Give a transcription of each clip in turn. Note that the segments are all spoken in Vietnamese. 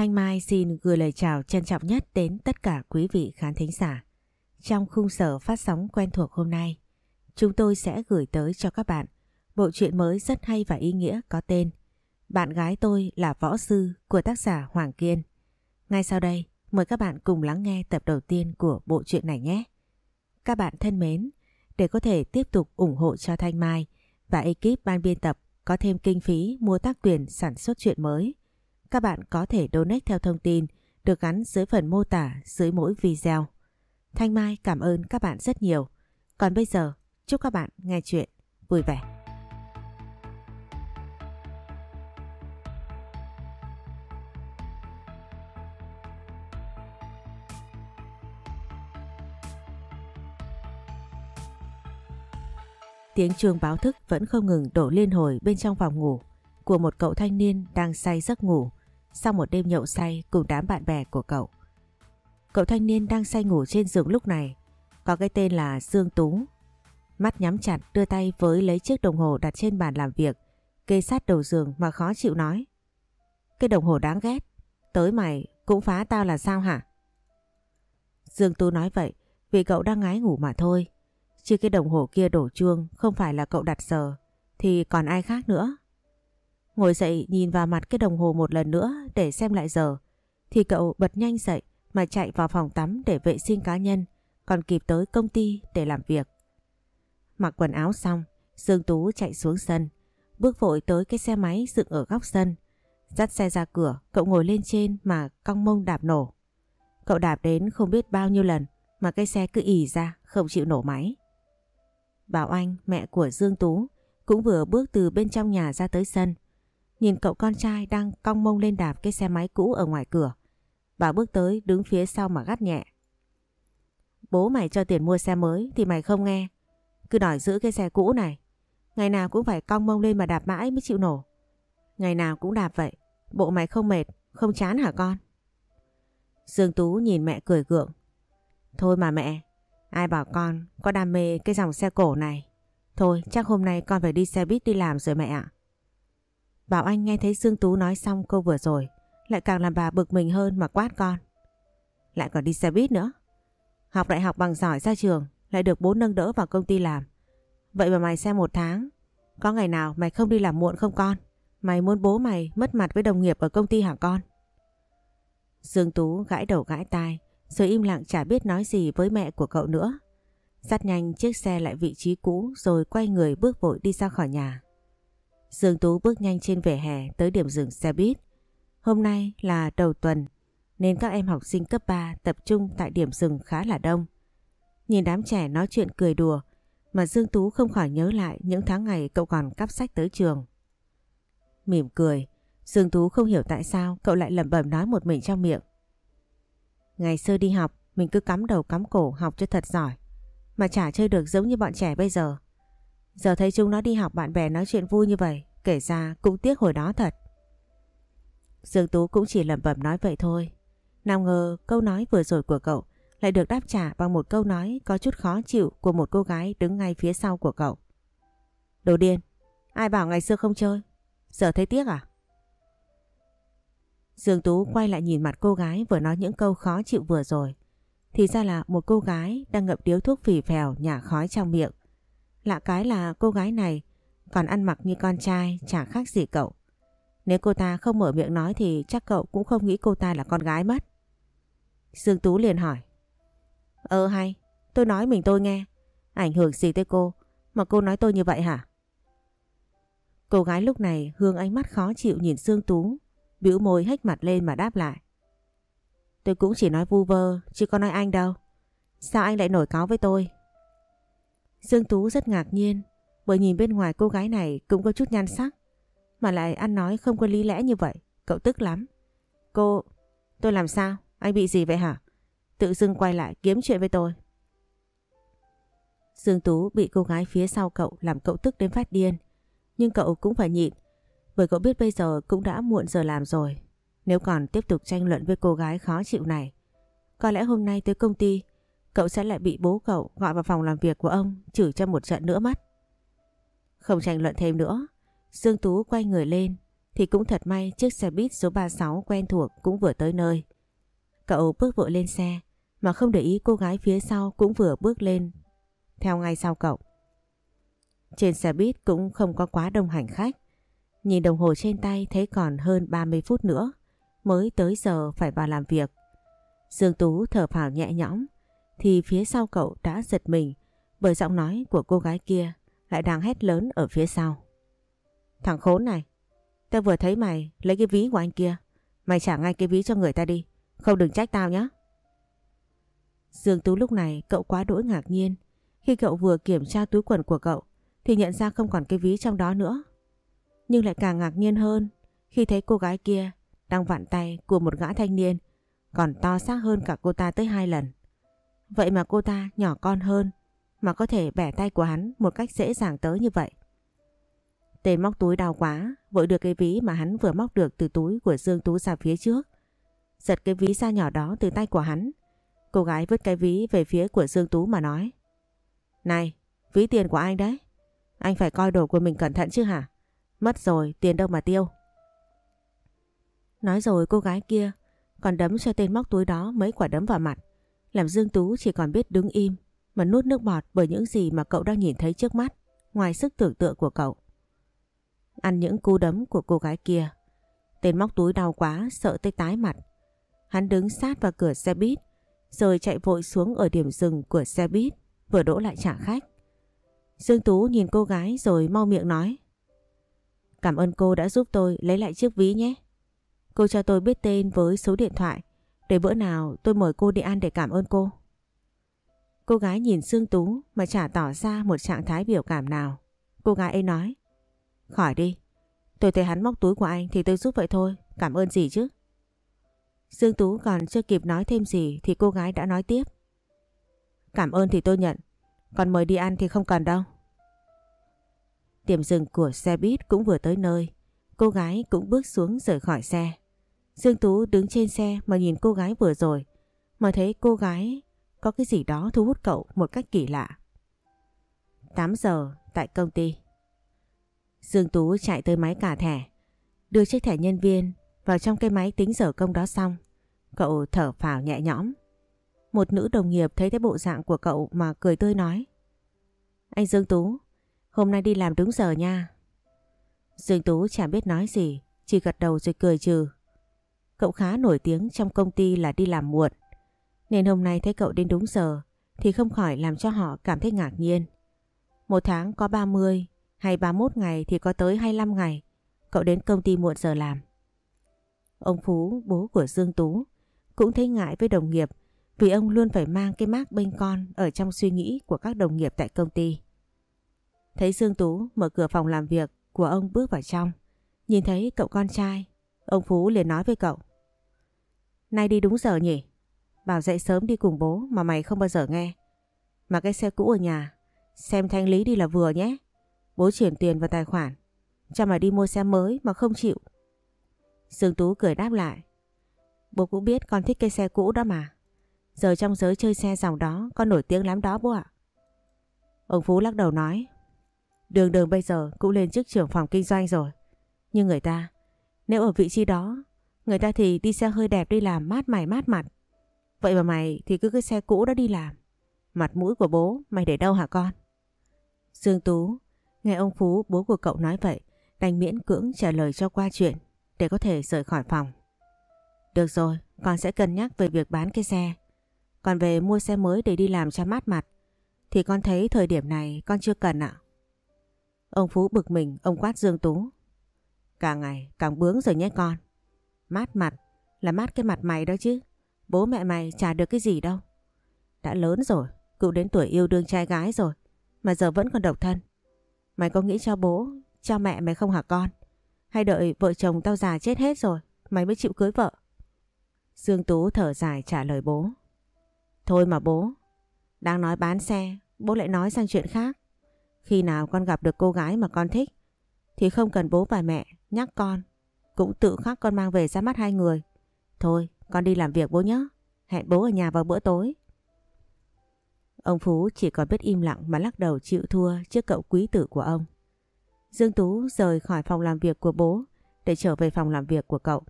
Thanh Mai xin gửi lời chào trân trọng nhất đến tất cả quý vị khán thính giả. Trong khung sở phát sóng quen thuộc hôm nay, chúng tôi sẽ gửi tới cho các bạn bộ truyện mới rất hay và ý nghĩa có tên Bạn gái tôi là võ sư của tác giả Hoàng Kiên. Ngay sau đây, mời các bạn cùng lắng nghe tập đầu tiên của bộ truyện này nhé. Các bạn thân mến, để có thể tiếp tục ủng hộ cho Thanh Mai và ekip ban biên tập có thêm kinh phí mua tác quyền sản xuất truyện mới, các bạn có thể donate theo thông tin được gắn dưới phần mô tả dưới mỗi video. Thanh Mai cảm ơn các bạn rất nhiều. Còn bây giờ, chúc các bạn nghe chuyện vui vẻ. Tiếng chuông báo thức vẫn không ngừng đổ liên hồi bên trong phòng ngủ của một cậu thanh niên đang say giấc ngủ sau một đêm nhậu say cùng đám bạn bè của cậu. Cậu thanh niên đang say ngủ trên giường lúc này có cái tên là Dương Tú. Mắt nhắm chặt đưa tay với lấy chiếc đồng hồ đặt trên bàn làm việc kê sát đầu giường mà khó chịu nói. Cái đồng hồ đáng ghét, tới mày cũng phá tao là sao hả? Dương Tú nói vậy vì cậu đang ngái ngủ mà thôi. Chứ cái đồng hồ kia đổ chuông không phải là cậu đặt giờ thì còn ai khác nữa. Ngồi dậy nhìn vào mặt cái đồng hồ một lần nữa để xem lại giờ thì cậu bật nhanh dậy mà chạy vào phòng tắm để vệ sinh cá nhân còn kịp tới công ty để làm việc. Mặc quần áo xong Dương Tú chạy xuống sân bước vội tới cái xe máy dựng ở góc sân dắt xe ra cửa cậu ngồi lên trên mà cong mông đạp nổ. Cậu đạp đến không biết bao nhiêu lần mà cái xe cứ ì ra không chịu nổ máy. Bảo Anh, mẹ của Dương Tú, cũng vừa bước từ bên trong nhà ra tới sân. Nhìn cậu con trai đang cong mông lên đạp cái xe máy cũ ở ngoài cửa. Bà bước tới đứng phía sau mà gắt nhẹ. Bố mày cho tiền mua xe mới thì mày không nghe. Cứ đòi giữ cái xe cũ này. Ngày nào cũng phải cong mông lên mà đạp mãi mới chịu nổ. Ngày nào cũng đạp vậy. Bộ mày không mệt, không chán hả con? Dương Tú nhìn mẹ cười gượng. Thôi mà mẹ, ai bảo con có đam mê cái dòng xe cổ này. Thôi chắc hôm nay con phải đi xe buýt đi làm rồi mẹ ạ. Bảo Anh nghe thấy Dương Tú nói xong câu vừa rồi, lại càng làm bà bực mình hơn mà quát con. Lại còn đi xe buýt nữa. Học đại học bằng giỏi ra trường, lại được bố nâng đỡ vào công ty làm. Vậy mà mày xem một tháng, có ngày nào mày không đi làm muộn không con? Mày muốn bố mày mất mặt với đồng nghiệp ở công ty hả con? Dương Tú gãi đầu gãi tai, rồi im lặng chả biết nói gì với mẹ của cậu nữa. Dắt nhanh chiếc xe lại vị trí cũ rồi quay người bước vội đi ra khỏi nhà. Dương Tú bước nhanh trên vỉa hè tới điểm dừng xe buýt. Hôm nay là đầu tuần nên các em học sinh cấp 3 tập trung tại điểm dừng khá là đông. Nhìn đám trẻ nói chuyện cười đùa mà Dương Tú không khỏi nhớ lại những tháng ngày cậu còn cắp sách tới trường. Mỉm cười, Dương Tú không hiểu tại sao cậu lại lẩm bẩm nói một mình trong miệng. Ngày xưa đi học mình cứ cắm đầu cắm cổ học cho thật giỏi mà chả chơi được giống như bọn trẻ bây giờ. Giờ thấy chúng nó đi học bạn bè nói chuyện vui như vậy kể ra cũng tiếc hồi đó thật. Dương Tú cũng chỉ lẩm bẩm nói vậy thôi. Nào ngờ câu nói vừa rồi của cậu lại được đáp trả bằng một câu nói có chút khó chịu của một cô gái đứng ngay phía sau của cậu. Đồ điên, ai bảo ngày xưa không chơi? Giờ thấy tiếc à? Dương Tú quay lại nhìn mặt cô gái vừa nói những câu khó chịu vừa rồi. Thì ra là một cô gái đang ngậm điếu thuốc phì phèo nhả khói trong miệng. Lạ cái là cô gái này còn ăn mặc như con trai chả khác gì cậu. Nếu cô ta không mở miệng nói thì chắc cậu cũng không nghĩ cô ta là con gái mất. Dương Tú liền hỏi. Ờ hay, tôi nói mình tôi nghe. Ảnh hưởng gì tới cô mà cô nói tôi như vậy hả? Cô gái lúc này hương ánh mắt khó chịu nhìn Dương Tú, bĩu môi hách mặt lên mà đáp lại. Tôi cũng chỉ nói vu vơ, chứ có nói anh đâu. Sao anh lại nổi cáo với tôi? Dương Tú rất ngạc nhiên, bởi nhìn bên ngoài cô gái này cũng có chút nhan sắc, mà lại ăn nói không có lý lẽ như vậy, cậu tức lắm. Cô, tôi làm sao? Anh bị gì vậy hả? Tự dưng quay lại kiếm chuyện với tôi. Dương Tú bị cô gái phía sau cậu làm cậu tức đến phát điên, nhưng cậu cũng phải nhịn, bởi cậu biết bây giờ cũng đã muộn giờ làm rồi. Nếu còn tiếp tục tranh luận với cô gái khó chịu này, có lẽ hôm nay tới công ty, cậu sẽ lại bị bố cậu gọi vào phòng làm việc của ông chửi cho một trận nữa mất. Không tranh luận thêm nữa, Dương Tú quay người lên thì cũng thật may chiếc xe buýt số 36 quen thuộc cũng vừa tới nơi. Cậu bước vội lên xe mà không để ý cô gái phía sau cũng vừa bước lên theo ngay sau cậu. Trên xe buýt cũng không có quá đông hành khách. Nhìn đồng hồ trên tay thấy còn hơn 30 phút nữa mới tới giờ phải vào làm việc. Dương Tú thở phào nhẹ nhõm thì phía sau cậu đã giật mình bởi giọng nói của cô gái kia lại đang hét lớn ở phía sau. Thằng khốn này, tao vừa thấy mày lấy cái ví của anh kia. Mày trả ngay cái ví cho người ta đi, không đừng trách tao nhé. Dương Tú lúc này cậu quá đỗi ngạc nhiên. Khi cậu vừa kiểm tra túi quần của cậu thì nhận ra không còn cái ví trong đó nữa. Nhưng lại càng ngạc nhiên hơn khi thấy cô gái kia đang vặn tay của một gã thanh niên còn to xác hơn cả cô ta tới hai lần. Vậy mà cô ta nhỏ con hơn mà có thể bẻ tay của hắn một cách dễ dàng tới như vậy. Tên móc túi đau quá, vội được cái ví mà hắn vừa móc được từ túi của Dương Tú ra phía trước. Giật cái ví da nhỏ đó từ tay của hắn. Cô gái vứt cái ví về phía của Dương Tú mà nói. Này, ví tiền của anh đấy. Anh phải coi đồ của mình cẩn thận chứ hả? Mất rồi, tiền đâu mà tiêu. Nói rồi cô gái kia còn đấm cho tên móc túi đó mấy quả đấm vào mặt. Làm Dương Tú chỉ còn biết đứng im mà nuốt nước bọt bởi những gì mà cậu đang nhìn thấy trước mắt, ngoài sức tưởng tượng của cậu. Ăn những cú đấm của cô gái kia. Tên móc túi đau quá, sợ tới tái mặt. Hắn đứng sát vào cửa xe buýt, rồi chạy vội xuống ở điểm dừng của xe buýt, vừa đỗ lại trả khách. Dương Tú nhìn cô gái rồi mau miệng nói. Cảm ơn cô đã giúp tôi lấy lại chiếc ví nhé. Cô cho tôi biết tên với số điện thoại để bữa nào tôi mời cô đi ăn để cảm ơn cô. Cô gái nhìn Dương Tú mà chả tỏ ra một trạng thái biểu cảm nào. Cô gái ấy nói. Khỏi đi. Tôi thấy hắn móc túi của anh thì tôi giúp vậy thôi. Cảm ơn gì chứ? Dương Tú còn chưa kịp nói thêm gì thì cô gái đã nói tiếp. Cảm ơn thì tôi nhận. Còn mời đi ăn thì không cần đâu. Điểm dừng của xe buýt cũng vừa tới nơi. Cô gái cũng bước xuống rời khỏi xe. Dương Tú đứng trên xe mà nhìn cô gái vừa rồi. Mà thấy cô gái có cái gì đó thu hút cậu một cách kỳ lạ. 8 giờ tại công ty. Dương Tú chạy tới máy cả thẻ, đưa chiếc thẻ nhân viên vào trong cái máy tính giờ công đó xong. Cậu thở phào nhẹ nhõm. Một nữ đồng nghiệp thấy cái bộ dạng của cậu mà cười tươi nói. Anh Dương Tú, hôm nay đi làm đúng giờ nha. Dương Tú chẳng biết nói gì, chỉ gật đầu rồi cười trừ. Cậu khá nổi tiếng trong công ty là đi làm muộn. Nên hôm nay thấy cậu đến đúng giờ thì không khỏi làm cho họ cảm thấy ngạc nhiên. Một tháng có 30 hay 31 ngày thì có tới 25 ngày cậu đến công ty muộn giờ làm. Ông Phú, bố của Dương Tú, cũng thấy ngại với đồng nghiệp vì ông luôn phải mang cái mác bên con ở trong suy nghĩ của các đồng nghiệp tại công ty. Thấy Dương Tú mở cửa phòng làm việc của ông bước vào trong, nhìn thấy cậu con trai, ông Phú liền nói với cậu. Nay đi đúng giờ nhỉ? Bảo dậy sớm đi cùng bố mà mày không bao giờ nghe. Mà cái xe cũ ở nhà, xem thanh lý đi là vừa nhé. Bố chuyển tiền vào tài khoản, cho mày đi mua xe mới mà không chịu. Dương Tú cười đáp lại. Bố cũng biết con thích cái xe cũ đó mà. Giờ trong giới chơi xe dòng đó con nổi tiếng lắm đó bố ạ. Ông Phú lắc đầu nói. Đường đường bây giờ cũng lên chức trưởng phòng kinh doanh rồi. Nhưng người ta, nếu ở vị trí đó, người ta thì đi xe hơi đẹp đi làm mát mày mát mặt. Vậy mà mày thì cứ cái xe cũ đó đi làm. Mặt mũi của bố mày để đâu hả con? Dương Tú, nghe ông Phú bố của cậu nói vậy, đành miễn cưỡng trả lời cho qua chuyện để có thể rời khỏi phòng. Được rồi, con sẽ cân nhắc về việc bán cái xe. Còn về mua xe mới để đi làm cho mát mặt, thì con thấy thời điểm này con chưa cần ạ. Ông Phú bực mình, ông quát Dương Tú. Càng ngày càng bướng rồi nhé con. Mát mặt là mát cái mặt mày đó chứ. Bố mẹ mày trả được cái gì đâu. Đã lớn rồi, cũng đến tuổi yêu đương trai gái rồi, mà giờ vẫn còn độc thân. Mày có nghĩ cho bố, cho mẹ mày không hả con? Hay đợi vợ chồng tao già chết hết rồi, mày mới chịu cưới vợ? Dương Tú thở dài trả lời bố. Thôi mà bố, đang nói bán xe, bố lại nói sang chuyện khác. Khi nào con gặp được cô gái mà con thích, thì không cần bố và mẹ nhắc con, cũng tự khắc con mang về ra mắt hai người. Thôi, con đi làm việc bố nhé. Hẹn bố ở nhà vào bữa tối. Ông Phú chỉ còn biết im lặng mà lắc đầu chịu thua trước cậu quý tử của ông. Dương Tú rời khỏi phòng làm việc của bố để trở về phòng làm việc của cậu.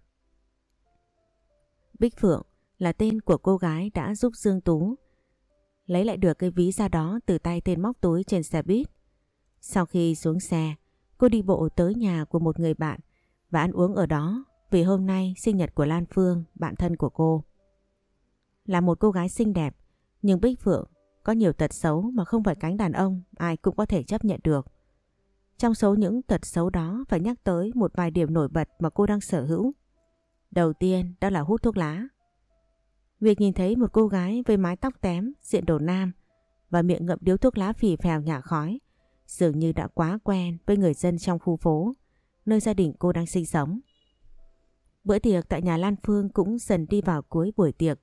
Bích Phượng là tên của cô gái đã giúp Dương Tú lấy lại được cái ví ra đó từ tay tên móc túi trên xe buýt. Sau khi xuống xe, cô đi bộ tới nhà của một người bạn và ăn uống ở đó vì hôm nay sinh nhật của Lan Phương, bạn thân của cô. Là một cô gái xinh đẹp, nhưng Bích Phượng có nhiều tật xấu mà không phải cánh đàn ông ai cũng có thể chấp nhận được. Trong số những tật xấu đó phải nhắc tới một vài điểm nổi bật mà cô đang sở hữu. Đầu tiên đó là hút thuốc lá. Việc nhìn thấy một cô gái với mái tóc tém, diện đồ nam và miệng ngậm điếu thuốc lá phì phèo nhả khói dường như đã quá quen với người dân trong khu phố nơi gia đình cô đang sinh sống. Bữa tiệc tại nhà Lan Phương cũng dần đi vào cuối buổi tiệc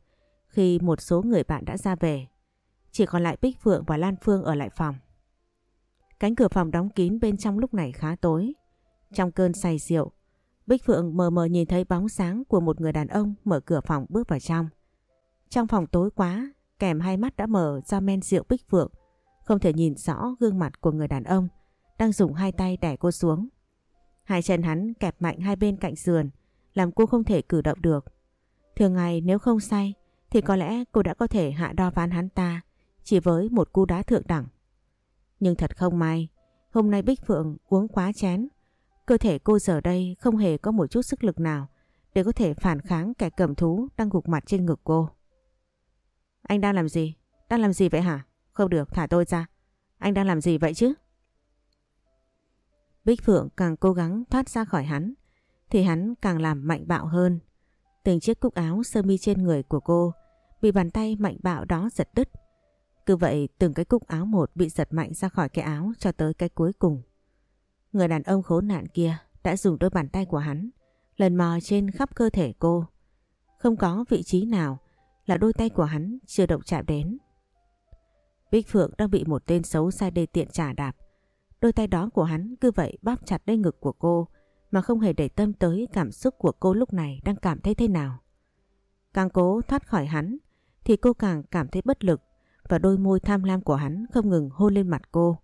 khi một số người bạn đã ra về. Chỉ còn lại Bích Phượng và Lan Phương ở lại phòng. Cánh cửa phòng đóng kín bên trong lúc này khá tối. Trong cơn say rượu, Bích Phượng mờ mờ nhìn thấy bóng sáng của một người đàn ông mở cửa phòng bước vào trong. Trong phòng tối quá, kèm hai mắt đã mở do men rượu Bích Phượng, không thể nhìn rõ gương mặt của người đàn ông đang dùng hai tay đè cô xuống. Hai chân hắn kẹp mạnh hai bên cạnh sườn, làm cô không thể cử động được. Thường ngày nếu không say, thì có lẽ cô đã có thể hạ đo ván hắn ta chỉ với một cú đá thượng đẳng. Nhưng thật không may, hôm nay Bích Phượng uống quá chén. Cơ thể cô giờ đây không hề có một chút sức lực nào để có thể phản kháng kẻ cầm thú đang gục mặt trên ngực cô. Anh đang làm gì? Đang làm gì vậy hả? Không được, thả tôi ra. Anh đang làm gì vậy chứ? Bích Phượng càng cố gắng thoát ra khỏi hắn, thì hắn càng làm mạnh bạo hơn. Từng chiếc cúc áo sơ mi trên người của cô bị bàn tay mạnh bạo đó giật đứt. Cứ vậy từng cái cúc áo một bị giật mạnh ra khỏi cái áo cho tới cái cuối cùng. Người đàn ông khốn nạn kia đã dùng đôi bàn tay của hắn lần mò trên khắp cơ thể cô. Không có vị trí nào là đôi tay của hắn chưa động chạm đến. Bích Phượng đang bị một tên xấu sai đê tiện trả đạp. Đôi tay đó của hắn cứ vậy bóp chặt lên ngực của cô mà không hề để tâm tới cảm xúc của cô lúc này đang cảm thấy thế nào. Càng cố thoát khỏi hắn thì cô càng cảm thấy bất lực và đôi môi tham lam của hắn không ngừng hôn lên mặt cô,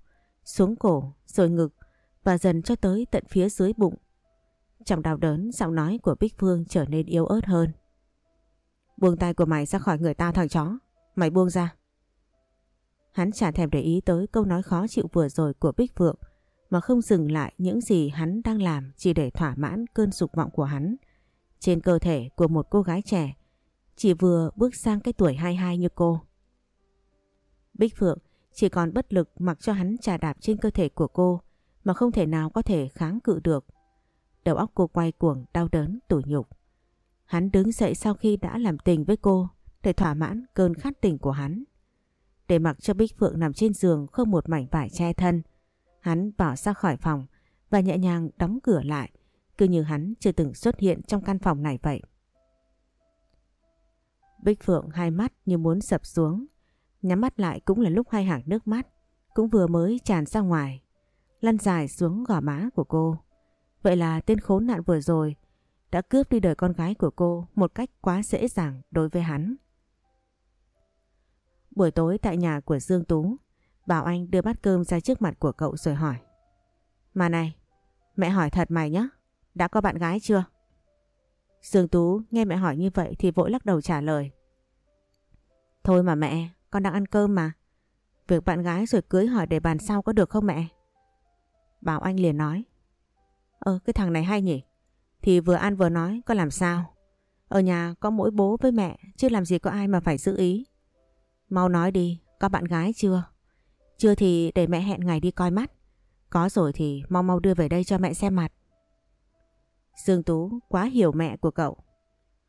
xuống cổ, rồi ngực và dần cho tới tận phía dưới bụng. Trong đau đớn, giọng nói của Bích Phương trở nên yếu ớt hơn. Buông tay của mày ra khỏi người ta thằng chó, mày buông ra. Hắn chả thèm để ý tới câu nói khó chịu vừa rồi của Bích Phượng, mà không dừng lại những gì hắn đang làm chỉ để thỏa mãn cơn dục vọng của hắn trên cơ thể của một cô gái trẻ, chỉ vừa bước sang cái tuổi 22 như cô. Bích Phượng chỉ còn bất lực mặc cho hắn trà đạp trên cơ thể của cô, mà không thể nào có thể kháng cự được. Đầu óc cô quay cuồng, đau đớn, tủi nhục. Hắn đứng dậy sau khi đã làm tình với cô để thỏa mãn cơn khát tình của hắn. Để mặc cho Bích Phượng nằm trên giường không một mảnh vải che thân. Hắn bỏ ra khỏi phòng và nhẹ nhàng đóng cửa lại cứ như hắn chưa từng xuất hiện trong căn phòng này vậy. Bích Phượng hai mắt như muốn sập xuống Nhắm mắt lại cũng là lúc hai hàng nước mắt cũng vừa mới tràn ra ngoài, lăn dài xuống gò má của cô. Vậy là tên khốn nạn vừa rồi đã cướp đi đời con gái của cô một cách quá dễ dàng đối với hắn. Buổi tối tại nhà của Dương Tú, Bảo Anh đưa bát cơm ra trước mặt của cậu rồi hỏi. Mà này, mẹ hỏi thật mày nhé, đã có bạn gái chưa? Dương Tú nghe mẹ hỏi như vậy thì vội lắc đầu trả lời. Thôi mà mẹ, con đang ăn cơm mà. Việc bạn gái rồi cưới hỏi để bàn sau có được không mẹ? Bảo Anh liền nói. Ờ cái thằng này hay nhỉ? Thì vừa ăn vừa nói con làm sao? Ở nhà có mỗi bố với mẹ chứ làm gì có ai mà phải giữ ý. Mau nói đi, có bạn gái chưa? Chưa thì để mẹ hẹn ngày đi coi mắt. Có rồi thì mau mau đưa về đây cho mẹ xem mặt. Dương Tú quá hiểu mẹ của cậu.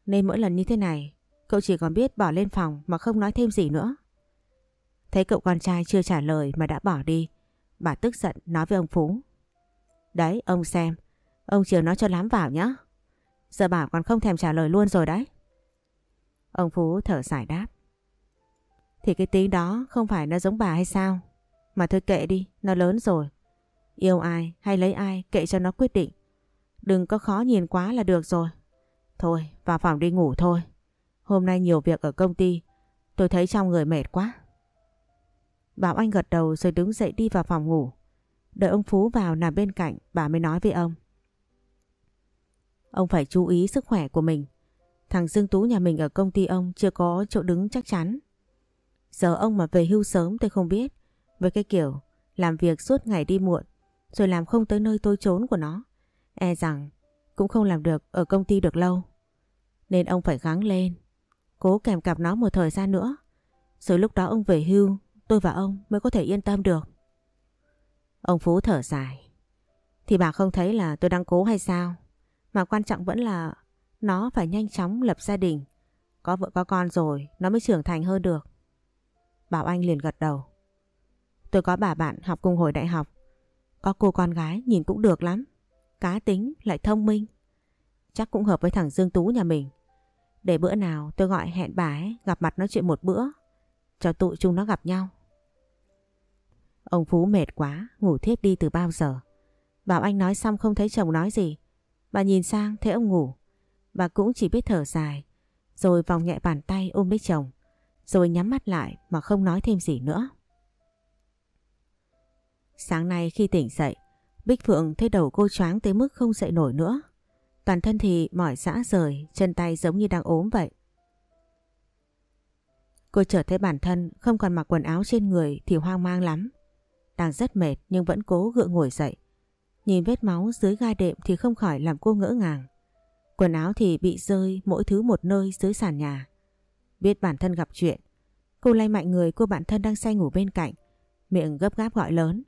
Nên mỗi lần như thế này, cậu chỉ còn biết bỏ lên phòng mà không nói thêm gì nữa. Thấy cậu con trai chưa trả lời mà đã bỏ đi, bà tức giận nói với ông Phú. Đấy, ông xem, ông chiều nó cho lám vào nhá. Giờ bảo còn không thèm trả lời luôn rồi đấy. Ông Phú thở giải đáp. Thì cái tính đó không phải nó giống bà hay sao? Mà thôi kệ đi, nó lớn rồi. Yêu ai hay lấy ai kệ cho nó quyết định. Đừng có khó nhìn quá là được rồi. Thôi, vào phòng đi ngủ thôi. Hôm nay nhiều việc ở công ty, tôi thấy trong người mệt quá. Bảo Anh gật đầu rồi đứng dậy đi vào phòng ngủ. Đợi ông Phú vào nằm bên cạnh bà mới nói với ông. Ông phải chú ý sức khỏe của mình. Thằng Dương Tú nhà mình ở công ty ông chưa có chỗ đứng chắc chắn. Giờ ông mà về hưu sớm tôi không biết. Với cái kiểu, làm việc suốt ngày đi muộn, rồi làm không tới nơi tôi trốn của nó. E rằng, cũng không làm được ở công ty được lâu. Nên ông phải gắng lên. Cố kèm cặp nó một thời gian nữa. Rồi lúc đó ông về hưu, tôi và ông mới có thể yên tâm được. Ông Phú thở dài. Thì bà không thấy là tôi đang cố hay sao? Mà quan trọng vẫn là nó phải nhanh chóng lập gia đình. Có vợ, có con rồi, nó mới trưởng thành hơn được. Bảo Anh liền gật đầu. Tôi có bà bạn học cùng hồi đại học. Có cô con gái nhìn cũng được lắm. Cá tính lại thông minh. Chắc cũng hợp với thằng Dương Tú nhà mình. Để bữa nào tôi gọi hẹn bà ấy gặp mặt nói chuyện một bữa. Cho tụi chúng nó gặp nhau. Ông Phú mệt quá, ngủ thiếp đi từ bao giờ. Bảo anh nói xong không thấy chồng nói gì. Bà nhìn sang thấy ông ngủ. Bà cũng chỉ biết thở dài. Rồi vòng nhẹ bàn tay ôm lấy chồng. Rồi nhắm mắt lại mà không nói thêm gì nữa. Sáng nay khi tỉnh dậy, Bích Phượng thấy đầu cô choáng tới mức không dậy nổi nữa. Toàn thân thì mỏi xã rời, chân tay giống như đang ốm vậy. Cô chợt thấy bản thân không còn mặc quần áo trên người thì hoang mang lắm. Đang rất mệt nhưng vẫn cố gượng ngồi dậy. Nhìn vết máu dưới gai đệm thì không khỏi làm cô ngỡ ngàng. Quần áo thì bị rơi mỗi thứ một nơi dưới sàn nhà. Biết bản thân gặp chuyện. Cô lay mạnh người cô bạn thân đang say ngủ bên cạnh. Miệng gấp gáp gọi lớn.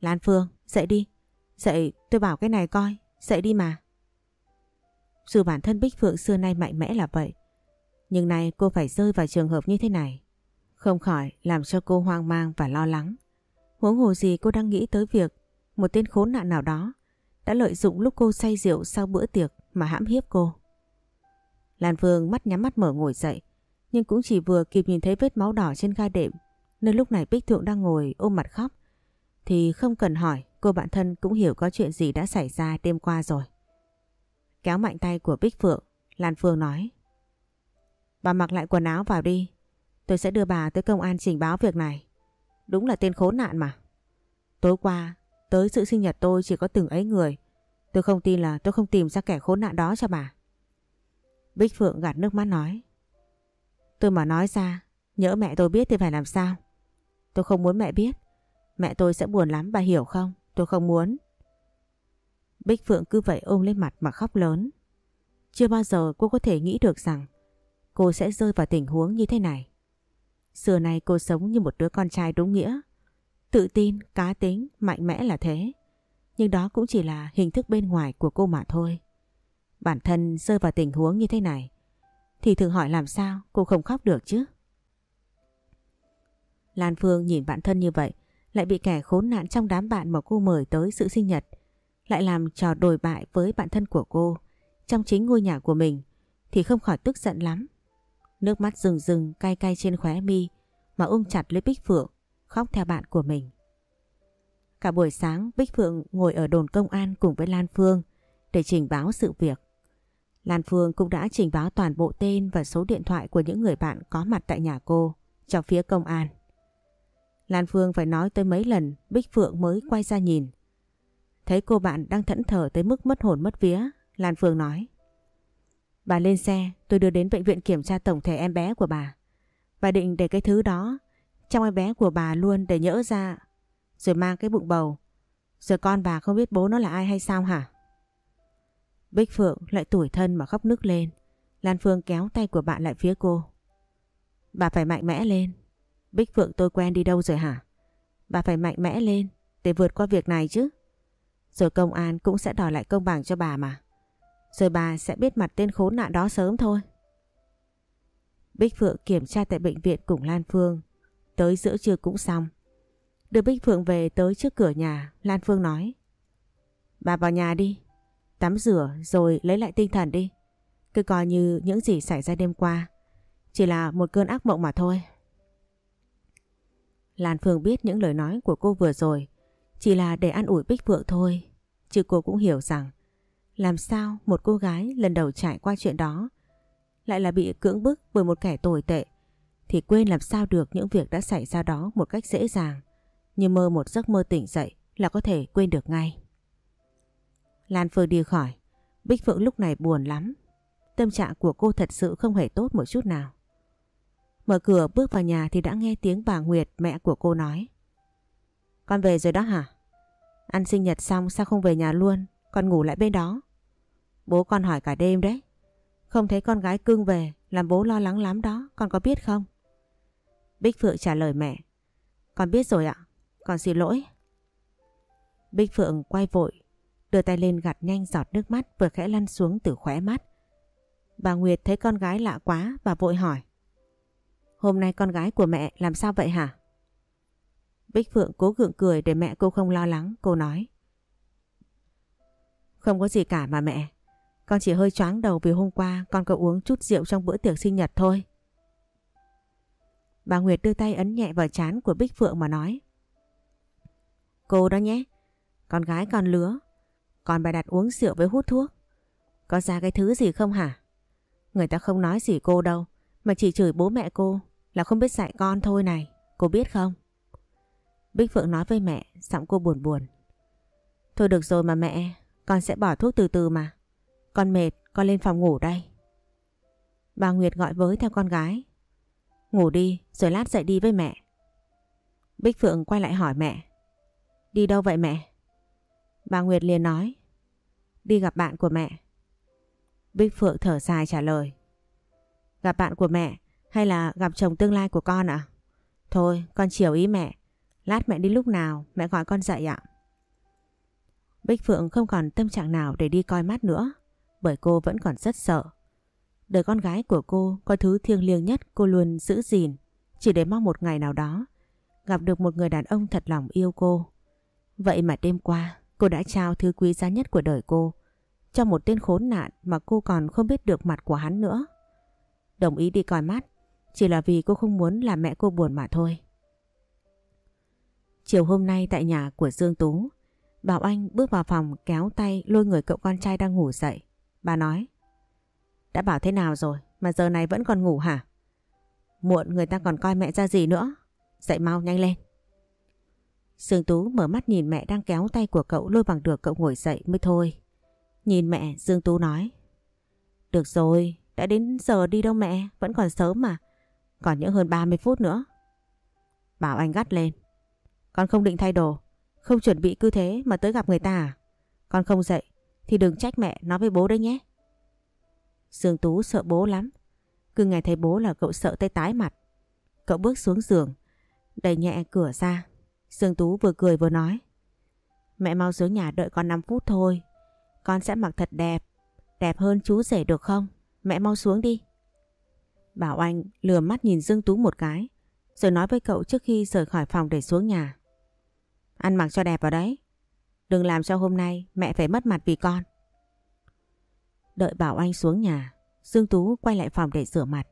Lan Phương, dậy đi. Dậy, tôi bảo cái này coi. Dậy đi mà. Dù bản thân Bích Phượng xưa nay mạnh mẽ là vậy. Nhưng nay cô phải rơi vào trường hợp như thế này. Không khỏi làm cho cô hoang mang và lo lắng. Huống hồ gì cô đang nghĩ tới việc một tên khốn nạn nào đó đã lợi dụng lúc cô say rượu sau bữa tiệc mà hãm hiếp cô. Lan Phương mắt nhắm mắt mở ngồi dậy nhưng cũng chỉ vừa kịp nhìn thấy vết máu đỏ trên gai đệm nên lúc này Bích Thượng đang ngồi ôm mặt khóc. Thì không cần hỏi cô bạn thân cũng hiểu có chuyện gì đã xảy ra đêm qua rồi. Kéo mạnh tay của Bích Phượng, Lan Phương nói Bà mặc lại quần áo vào đi Tôi sẽ đưa bà tới công an trình báo việc này. Đúng là tên khốn nạn mà. Tối qua Tới sự sinh nhật tôi chỉ có từng ấy người. Tôi không tin là tôi không tìm ra kẻ khốn nạn đó cho bà. Bích Phượng gạt nước mắt nói Tôi mà nói ra Nhỡ mẹ tôi biết thì phải làm sao? Tôi không muốn mẹ biết. Mẹ tôi sẽ buồn lắm bà hiểu không? Tôi không muốn. Bích Phượng cứ vậy ôm lên mặt mà khóc lớn. Chưa bao giờ cô có thể nghĩ được rằng Cô sẽ rơi vào tình huống như thế này. Xưa nay cô sống như một đứa con trai đúng nghĩa. Tự tin, cá tính, mạnh mẽ là thế. Nhưng đó cũng chỉ là hình thức bên ngoài của cô mà thôi. Bản thân rơi vào tình huống như thế này thì thường hỏi làm sao cô không khóc được chứ. Lan Phương nhìn bạn thân như vậy, lại bị kẻ khốn nạn trong đám bạn mà cô mời tới sự sinh nhật, lại làm trò đồi bại với bạn thân của cô trong chính ngôi nhà của mình thì không khỏi tức giận lắm. Nước mắt rừng rừng cay cay trên khóe mi mà ôm chặt lấy Bích Phượng, khóc theo bạn của mình. Cả buổi sáng, Bích Phượng ngồi ở đồn công an cùng với Lan Phương để trình báo sự việc. Lan Phương cũng đã trình báo toàn bộ tên và số điện thoại của những người bạn có mặt tại nhà cô cho phía công an. Lan Phương phải nói tới mấy lần Bích Phượng mới quay ra nhìn. Thấy cô bạn đang thẫn thờ tới mức mất hồn mất vía, Lan Phương nói. Bà lên xe, tôi đưa đến bệnh viện kiểm tra tổng thể em bé của bà. Bà định để cái thứ đó trong em bé của bà luôn để nhỡ ra rồi mang cái bụng bầu. Giờ con bà không biết bố nó là ai hay sao hả? Bích Phượng lại tủi thân mà khóc nức lên. Lan Phương kéo tay của bạn lại phía cô. Bà phải mạnh mẽ lên. Bích Phượng tôi quen đi đâu rồi hả? Bà phải mạnh mẽ lên để vượt qua việc này chứ. Rồi công an cũng sẽ đòi lại công bằng cho bà mà. Rồi bà sẽ biết mặt tên khốn nạn đó sớm thôi. Bích Phượng kiểm tra tại bệnh viện cùng Lan Phương tới giữa trưa cũng xong. Đưa Bích Phượng về tới trước cửa nhà, Lan Phương nói. Bà vào nhà đi, tắm rửa rồi lấy lại tinh thần đi. Cứ coi như những gì xảy ra đêm qua, chỉ là một cơn ác mộng mà thôi. Lan Phương biết những lời nói của cô vừa rồi chỉ là để an ủi Bích Phượng thôi. Chứ cô cũng hiểu rằng làm sao một cô gái lần đầu trải qua chuyện đó lại là bị cưỡng bức bởi một kẻ tồi tệ thì quên làm sao được những việc đã xảy ra đó một cách dễ dàng. Như mơ một giấc mơ tỉnh dậy là có thể quên được ngay. Lan Phương đi khỏi. Bích Phượng lúc này buồn lắm. Tâm trạng của cô thật sự không hề tốt một chút nào. Mở cửa bước vào nhà thì đã nghe tiếng bà Nguyệt mẹ của cô nói. Con về rồi đó hả? Ăn sinh nhật xong sao không về nhà luôn, con ngủ lại bên đó. Bố con hỏi cả đêm đấy. Không thấy con gái cưng về, làm bố lo lắng lắm đó, con có biết không? Bích Phượng trả lời mẹ. Con biết rồi ạ, con xin lỗi. Bích Phượng quay vội, đưa tay lên gạt nhanh giọt nước mắt vừa khẽ lăn xuống từ khóe mắt. Bà Nguyệt thấy con gái lạ quá, bà vội hỏi. Hôm nay con gái của mẹ làm sao vậy hả? Bích Phượng cố gượng cười để mẹ cô không lo lắng, cô nói. Không có gì cả mà mẹ. Con chỉ hơi choáng đầu vì hôm qua con có uống chút rượu trong bữa tiệc sinh nhật thôi. Bà Nguyệt đưa tay ấn nhẹ vào trán của Bích Phượng mà nói. Cô đó nhé, con gái con lứa, còn bà đặt uống rượu với hút thuốc. Có ra cái thứ gì không hả? Người ta không nói gì cô đâu, mà chỉ chửi bố mẹ cô là không biết dạy con thôi này, cô biết không? Bích Phượng nói với mẹ, giọng cô buồn buồn. Thôi được rồi mà mẹ, con sẽ bỏ thuốc từ từ mà. Con mệt, con lên phòng ngủ đây. Bà Nguyệt gọi với theo con gái. Ngủ đi, rồi lát dậy đi với mẹ. Bích Phượng quay lại hỏi mẹ. Đi đâu vậy mẹ? Bà Nguyệt liền nói. Đi gặp bạn của mẹ. Bích Phượng thở dài trả lời. Gặp bạn của mẹ hay là gặp chồng tương lai của con ạ? Thôi, con chiều ý mẹ. Lát mẹ đi lúc nào, mẹ gọi con dậy ạ. Bích Phượng không còn tâm trạng nào để đi coi mắt nữa, bởi cô vẫn còn rất sợ. Đời con gái của cô có thứ thiêng liêng nhất cô luôn giữ gìn, chỉ để mong một ngày nào đó gặp được một người đàn ông thật lòng yêu cô. Vậy mà đêm qua cô đã trao thứ quý giá nhất của đời cô cho một tên khốn nạn mà cô còn không biết được mặt của hắn nữa. Đồng ý đi coi mắt chỉ là vì cô không muốn làm mẹ cô buồn mà thôi. Chiều hôm nay tại nhà của Dương Tú, Bảo Anh bước vào phòng kéo tay lôi người cậu con trai đang ngủ dậy. Bà nói, đã bảo thế nào rồi mà giờ này vẫn còn ngủ hả? Muộn người ta còn coi mẹ ra gì nữa. Dậy mau nhanh lên. Dương Tú mở mắt nhìn mẹ đang kéo tay của cậu lôi bằng được cậu ngồi dậy mới thôi. Nhìn mẹ Dương Tú nói, được rồi, đã đến giờ đi đâu mẹ, vẫn còn sớm mà. Còn những hơn 30 phút nữa. Bảo anh gắt lên. Con không định thay đồ, không chuẩn bị cứ thế mà tới gặp người ta à? Con không dậy thì đừng trách mẹ nói với bố đấy nhé. Dương Tú sợ bố lắm. Cứ ngày thấy bố là cậu sợ tay tái mặt. Cậu bước xuống giường, đẩy nhẹ cửa ra. Dương Tú vừa cười vừa nói. Mẹ mau xuống nhà đợi con 5 phút thôi. Con sẽ mặc thật đẹp, đẹp hơn chú rể được không? Mẹ mau xuống đi. Bảo Anh lừa mắt nhìn Dương Tú một cái, rồi nói với cậu trước khi rời khỏi phòng để xuống nhà. Ăn mặc cho đẹp vào đấy. Đừng làm cho hôm nay mẹ phải mất mặt vì con. Đợi Bảo Anh xuống nhà, Dương Tú quay lại phòng để rửa mặt,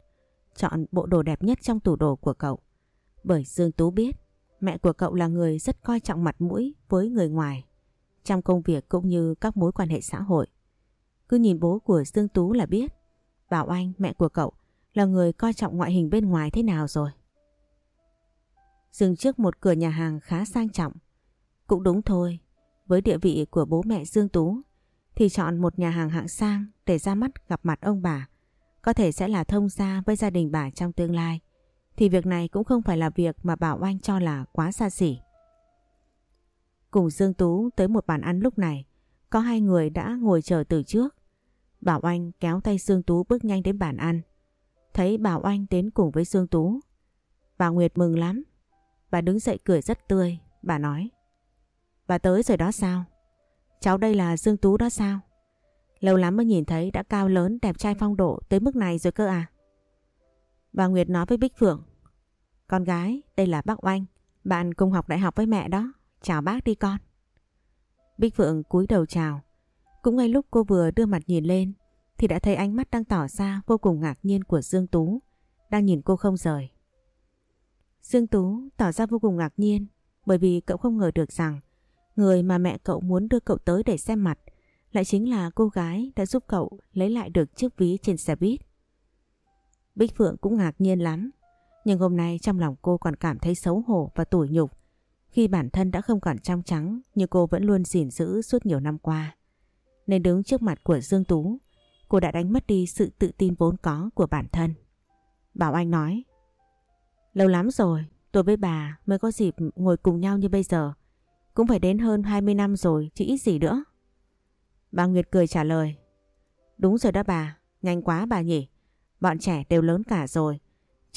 chọn bộ đồ đẹp nhất trong tủ đồ của cậu. Bởi Dương Tú biết mẹ của cậu là người rất coi trọng mặt mũi với người ngoài, trong công việc cũng như các mối quan hệ xã hội. Cứ nhìn bố của Dương Tú là biết, Bảo Anh, mẹ của cậu, là người coi trọng ngoại hình bên ngoài thế nào rồi. Dừng trước một cửa nhà hàng khá sang trọng. Cũng đúng thôi, với địa vị của bố mẹ Dương Tú thì chọn một nhà hàng hạng sang để ra mắt gặp mặt ông bà. Có thể sẽ là thông gia với gia đình bà trong tương lai. Thì việc này cũng không phải là việc mà Bảo Anh cho là quá xa xỉ. Cùng Dương Tú tới một bàn ăn lúc này, có hai người đã ngồi chờ từ trước. Bảo Anh kéo tay Dương Tú bước nhanh đến bàn ăn. Thấy Bảo Anh đến cùng với Dương Tú. Bà Nguyệt mừng lắm. Bà đứng dậy cười rất tươi. Bà nói. Bà tới rồi đó sao? Cháu đây là Dương Tú đó sao? Lâu lắm mới nhìn thấy đã cao lớn đẹp trai phong độ tới mức này rồi cơ à? Bà Nguyệt nói với Bích Phượng. Con gái, đây là bác Oanh. Bạn cùng học đại học với mẹ đó. Chào bác đi con. Bích Phượng cúi đầu chào. Cũng ngay lúc cô vừa đưa mặt nhìn lên thì đã thấy ánh mắt đang tỏ ra vô cùng ngạc nhiên của Dương Tú đang nhìn cô không rời. Dương Tú tỏ ra vô cùng ngạc nhiên bởi vì cậu không ngờ được rằng người mà mẹ cậu muốn đưa cậu tới để xem mặt lại chính là cô gái đã giúp cậu lấy lại được chiếc ví trên xe buýt. Bích Phượng cũng ngạc nhiên lắm nhưng hôm nay trong lòng cô còn cảm thấy xấu hổ và tủi nhục khi bản thân đã không còn trong trắng như cô vẫn luôn gìn giữ suốt nhiều năm qua. nên đứng trước mặt của Dương Tú, cô đã đánh mất đi sự tự tin vốn có của bản thân. Bảo Anh nói, lâu lắm rồi tôi với bà mới có dịp ngồi cùng nhau như bây giờ. Cũng phải đến hơn 20 năm rồi chứ ít gì nữa. Bà Nguyệt cười trả lời, đúng rồi đó bà, nhanh quá bà nhỉ. Bọn trẻ đều lớn cả rồi,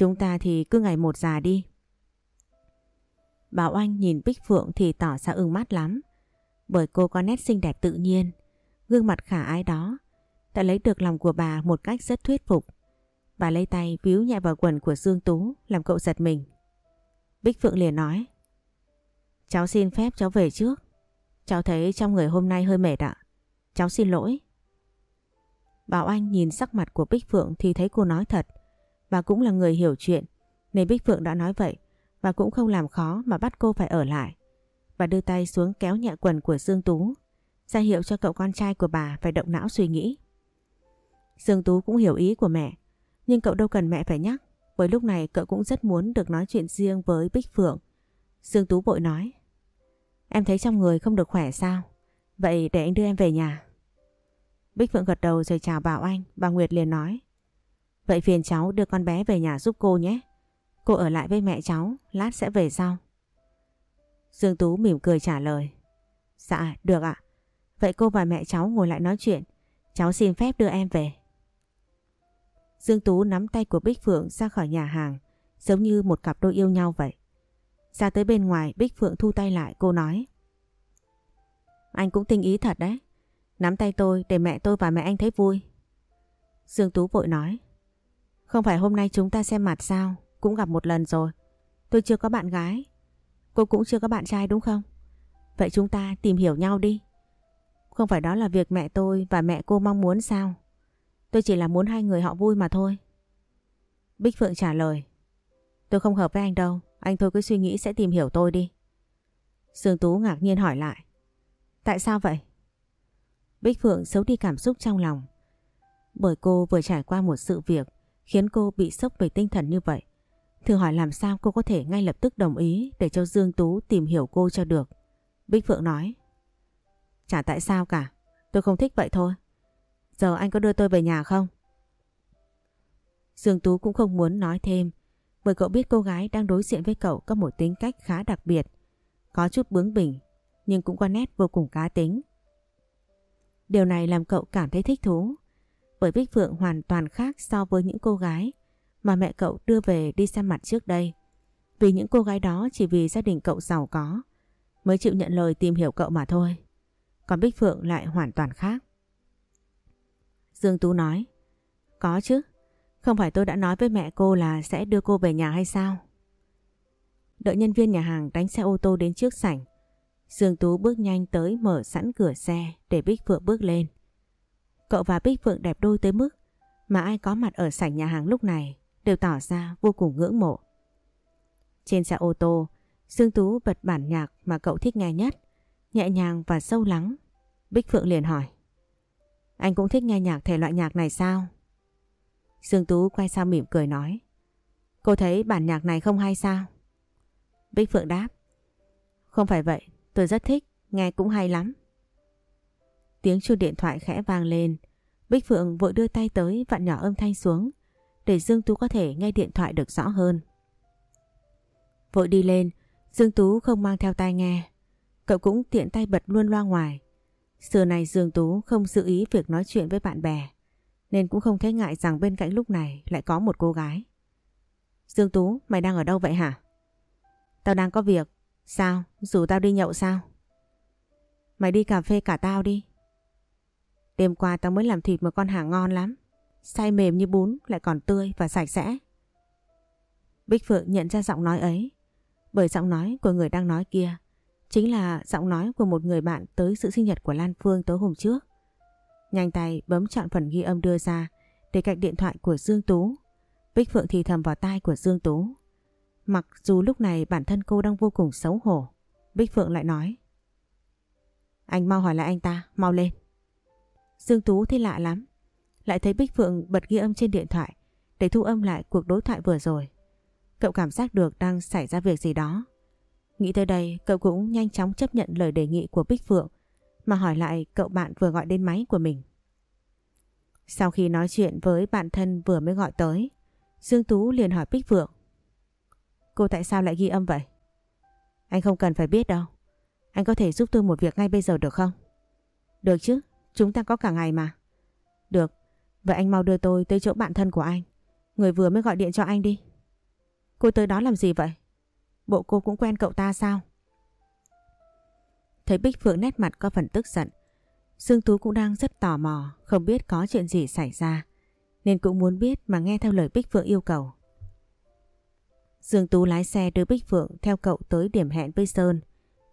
chúng ta thì cứ ngày một già đi. Bảo Anh nhìn Bích Phượng thì tỏ ra ưng mắt lắm. Bởi cô có nét xinh đẹp tự nhiên, gương mặt khả ái đó đã lấy được lòng của bà một cách rất thuyết phục. Bà lấy tay víu nhẹ vào quần của Dương Tú làm cậu giật mình. Bích Phượng liền nói Cháu xin phép cháu về trước. Cháu thấy trong người hôm nay hơi mệt ạ. Cháu xin lỗi. Bảo Anh nhìn sắc mặt của Bích Phượng thì thấy cô nói thật. Bà cũng là người hiểu chuyện nên Bích Phượng đã nói vậy và cũng không làm khó mà bắt cô phải ở lại. Bà đưa tay xuống kéo nhẹ quần của Dương Tú ra hiệu cho cậu con trai của bà phải động não suy nghĩ. Dương Tú cũng hiểu ý của mẹ nhưng cậu đâu cần mẹ phải nhắc bởi lúc này cậu cũng rất muốn được nói chuyện riêng với Bích Phượng. Dương Tú vội nói Em thấy trong người không được khỏe sao? Vậy để anh đưa em về nhà. Bích Phượng gật đầu rồi chào bảo anh, bà Nguyệt liền nói Vậy phiền cháu đưa con bé về nhà giúp cô nhé. Cô ở lại với mẹ cháu, lát sẽ về sau. Dương Tú mỉm cười trả lời. Dạ, được ạ. Vậy cô và mẹ cháu ngồi lại nói chuyện. Cháu xin phép đưa em về. Dương Tú nắm tay của Bích Phượng ra khỏi nhà hàng, giống như một cặp đôi yêu nhau vậy. Ra tới bên ngoài, Bích Phượng thu tay lại, cô nói. Anh cũng tinh ý thật đấy. Nắm tay tôi để mẹ tôi và mẹ anh thấy vui. Dương Tú vội nói. Không phải hôm nay chúng ta xem mặt sao? Cũng gặp một lần rồi. Tôi chưa có bạn gái. Cô cũng chưa có bạn trai đúng không? Vậy chúng ta tìm hiểu nhau đi. Không phải đó là việc mẹ tôi và mẹ cô mong muốn sao? Tôi chỉ là muốn hai người họ vui mà thôi. Bích Phượng trả lời. Tôi không hợp với anh đâu. Anh thôi cứ suy nghĩ sẽ tìm hiểu tôi đi. Dương Tú ngạc nhiên hỏi lại. Tại sao vậy? Bích Phượng xấu đi cảm xúc trong lòng. Bởi cô vừa trải qua một sự việc khiến cô bị sốc về tinh thần như vậy. Thử hỏi làm sao cô có thể ngay lập tức đồng ý để cho Dương Tú tìm hiểu cô cho được. Bích Phượng nói. Chả tại sao cả, tôi không thích vậy thôi. Giờ anh có đưa tôi về nhà không? Dương Tú cũng không muốn nói thêm bởi cậu biết cô gái đang đối diện với cậu có một tính cách khá đặc biệt. Có chút bướng bỉnh nhưng cũng có nét vô cùng cá tính. Điều này làm cậu cảm thấy thích thú bởi Bích Phượng hoàn toàn khác so với những cô gái mà mẹ cậu đưa về đi xem mặt trước đây. Vì những cô gái đó chỉ vì gia đình cậu giàu có mới chịu nhận lời tìm hiểu cậu mà thôi. Còn Bích Phượng lại hoàn toàn khác. Dương Tú nói Có chứ, không phải tôi đã nói với mẹ cô là sẽ đưa cô về nhà hay sao? Đợi nhân viên nhà hàng đánh xe ô tô đến trước sảnh. Dương Tú bước nhanh tới mở sẵn cửa xe để Bích Phượng bước lên. Cậu và Bích Phượng đẹp đôi tới mức mà ai có mặt ở sảnh nhà hàng lúc này đều tỏ ra vô cùng ngưỡng mộ. Trên xe ô tô, Dương Tú bật bản nhạc mà cậu thích nghe nhất, nhẹ nhàng và sâu lắng. Bích Phượng liền hỏi. Anh cũng thích nghe nhạc thể loại nhạc này sao? Dương Tú quay sang mỉm cười nói. Cô thấy bản nhạc này không hay sao? Bích Phượng đáp. Không phải vậy, tôi rất thích, nghe cũng hay lắm. Tiếng chuông điện thoại khẽ vang lên. Bích Phượng vội đưa tay tới vặn nhỏ âm thanh xuống để Dương Tú có thể nghe điện thoại được rõ hơn. Vội đi lên, Dương Tú không mang theo tai nghe. Cậu cũng tiện tay bật luôn loa ngoài. Xưa này Dương Tú không giữ ý việc nói chuyện với bạn bè nên cũng không thấy ngại rằng bên cạnh lúc này lại có một cô gái. Dương Tú, mày đang ở đâu vậy hả? Tao đang có việc. Sao? dù tao đi nhậu sao? Mày đi cà phê cả tao đi. Đêm qua tao mới làm thịt một con hàng ngon lắm. Say mềm như bún lại còn tươi và sạch sẽ. Bích Phượng nhận ra giọng nói ấy. Bởi giọng nói của người đang nói kia chính là giọng nói của một người bạn tới sự sinh nhật của Lan Phương tối hôm trước. Nhanh tay bấm chọn phần ghi âm đưa ra để cạnh điện thoại của Dương Tú. Bích Phượng thì thầm vào tai của Dương Tú. Mặc dù lúc này bản thân cô đang vô cùng xấu hổ, Bích Phượng lại nói. Anh mau hỏi lại anh ta, mau lên. Dương Tú thấy lạ lắm. Lại thấy Bích Phượng bật ghi âm trên điện thoại để thu âm lại cuộc đối thoại vừa rồi. Cậu cảm giác được đang xảy ra việc gì đó. Nghĩ tới đây cậu cũng nhanh chóng chấp nhận lời đề nghị của Bích Phượng mà hỏi lại cậu bạn vừa gọi đến máy của mình. Sau khi nói chuyện với bạn thân vừa mới gọi tới, Dương Tú liền hỏi Bích Phượng. Cô tại sao lại ghi âm vậy? Anh không cần phải biết đâu. Anh có thể giúp tôi một việc ngay bây giờ được không? Được chứ, chúng ta có cả ngày mà. Được, vậy anh mau đưa tôi tới chỗ bạn thân của anh. Người vừa mới gọi điện cho anh đi. Cô tới đó làm gì vậy? Bộ cô cũng quen cậu ta sao? Thấy Bích Phượng nét mặt có phần tức giận. Dương Tú cũng đang rất tò mò, không biết có chuyện gì xảy ra. Nên cũng muốn biết mà nghe theo lời Bích Phượng yêu cầu. Dương Tú lái xe đưa Bích Phượng theo cậu tới điểm hẹn với Sơn.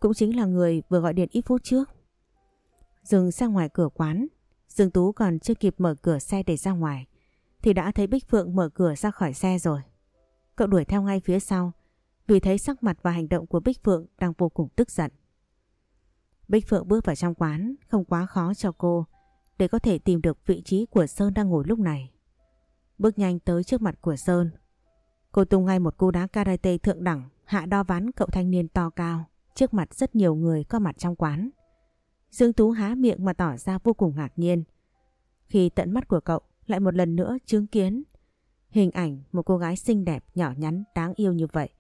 Cũng chính là người vừa gọi điện ít phút trước. Dừng ra ngoài cửa quán. Dương Tú còn chưa kịp mở cửa xe để ra ngoài. Thì đã thấy Bích Phượng mở cửa ra khỏi xe rồi. Cậu đuổi theo ngay phía sau. Vì thấy sắc mặt và hành động của Bích Phượng đang vô cùng tức giận. Bích Phượng bước vào trong quán, không quá khó cho cô để có thể tìm được vị trí của Sơn đang ngồi lúc này. Bước nhanh tới trước mặt của Sơn. Cô tung ngay một cú đá karate thượng đẳng, hạ đo ván cậu thanh niên to cao trước mặt rất nhiều người có mặt trong quán. Dương Tú há miệng mà tỏ ra vô cùng ngạc nhiên. Khi tận mắt của cậu lại một lần nữa chứng kiến hình ảnh một cô gái xinh đẹp nhỏ nhắn đáng yêu như vậy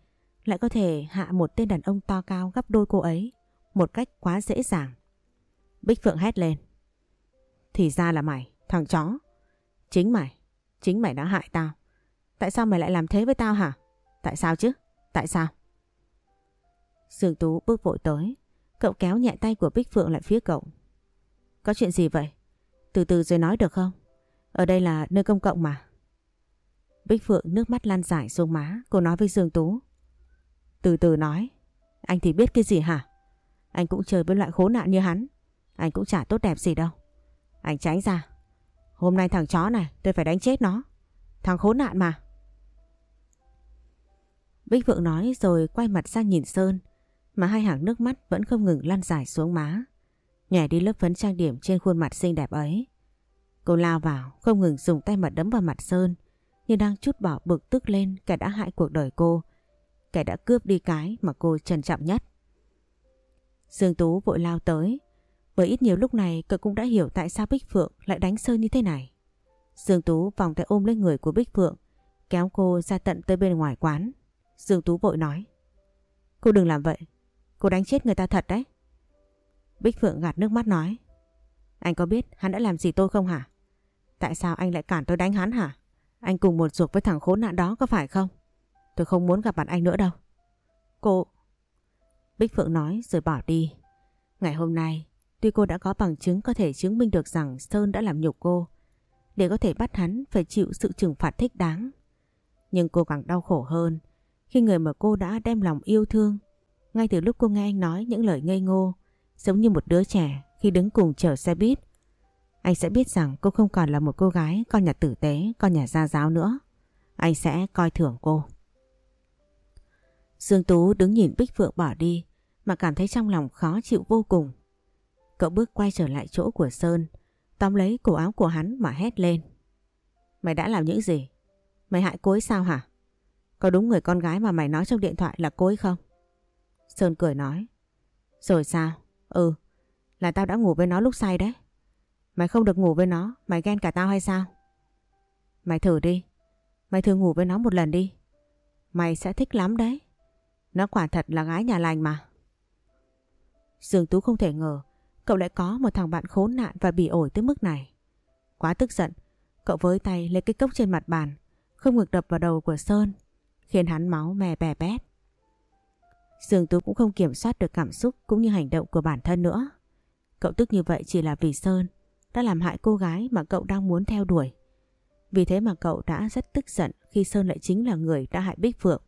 lại có thể hạ một tên đàn ông to cao gấp đôi cô ấy một cách quá dễ dàng. Bích Phượng hét lên. Thì ra là mày, thằng chó. Chính mày, chính mày đã hại tao. Tại sao mày lại làm thế với tao hả? Tại sao chứ? Tại sao? Dương Tú bước vội tới. Cậu kéo nhẹ tay của Bích Phượng lại phía cậu. Có chuyện gì vậy? Từ từ rồi nói được không? Ở đây là nơi công cộng mà. Bích Phượng nước mắt lan dài xuống má. Cô nói với Dương Tú. Từ từ nói. Anh thì biết cái gì hả? Anh cũng chơi với loại khốn nạn như hắn. Anh cũng chả tốt đẹp gì đâu. Anh tránh ra. Hôm nay thằng chó này, tôi phải đánh chết nó. Thằng khốn nạn mà. Bích Phượng nói rồi quay mặt sang nhìn Sơn mà hai hàng nước mắt vẫn không ngừng lăn dài xuống má. Nhảy đi lớp phấn trang điểm trên khuôn mặt xinh đẹp ấy. Cô lao vào không ngừng dùng tay mặt đấm vào mặt Sơn như đang chút bỏ bực tức lên kẻ đã hại cuộc đời cô. Kẻ đã cướp đi cái mà cô trân trọng nhất. Dương Tú vội lao tới. Bởi ít nhiều lúc này cậu cũng đã hiểu tại sao Bích Phượng lại đánh Sơn như thế này. Dương Tú vòng tay ôm lên người của Bích Phượng, kéo cô ra tận tới bên ngoài quán. Dương Tú vội nói. Cô đừng làm vậy, cô đánh chết người ta thật đấy. Bích Phượng gạt nước mắt nói. Anh có biết hắn đã làm gì tôi không hả? Tại sao anh lại cản tôi đánh hắn hả? Anh cùng một ruột với thằng khốn nạn đó có phải không? Tôi không muốn gặp mặt anh nữa đâu. Cô... Bích Phượng nói rồi bỏ đi. Ngày hôm nay, tuy cô đã có bằng chứng có thể chứng minh được rằng Sơn đã làm nhục cô, để có thể bắt hắn phải chịu sự trừng phạt thích đáng. Nhưng cô càng đau khổ hơn khi người mà cô đã đem lòng yêu thương ngay từ lúc cô nghe anh nói những lời ngây ngô giống như một đứa trẻ khi đứng cùng chở xe buýt. Anh sẽ biết rằng cô không còn là một cô gái con nhà tử tế, con nhà gia giáo nữa. Anh sẽ coi thường cô. Dương Tú đứng nhìn Bích Phượng bỏ đi mà cảm thấy trong lòng khó chịu vô cùng. Cậu bước quay trở lại chỗ của Sơn, tóm lấy cổ áo của hắn mà hét lên. Mày đã làm những gì? Mày hại cô ấy sao hả? Có đúng người con gái mà mày nói trong điện thoại là cô ấy không? Sơn cười nói. Rồi sao? Ừ, là tao đã ngủ với nó lúc say đấy. Mày không được ngủ với nó, mày ghen cả tao hay sao? Mày thử đi, mày thử ngủ với nó một lần đi. Mày sẽ thích lắm đấy. Nó quả thật là gái nhà lành mà. Dương Tú không thể ngờ cậu lại có một thằng bạn khốn nạn và bị ổi tới mức này. Quá tức giận, cậu với tay lấy cái cốc trên mặt bàn, không ngực đập vào đầu của Sơn, khiến hắn máu mè bè bét. Dương Tú cũng không kiểm soát được cảm xúc cũng như hành động của bản thân nữa. Cậu tức như vậy chỉ là vì Sơn đã làm hại cô gái mà cậu đang muốn theo đuổi. Vì thế mà cậu đã rất tức giận khi Sơn lại chính là người đã hại Bích Phượng.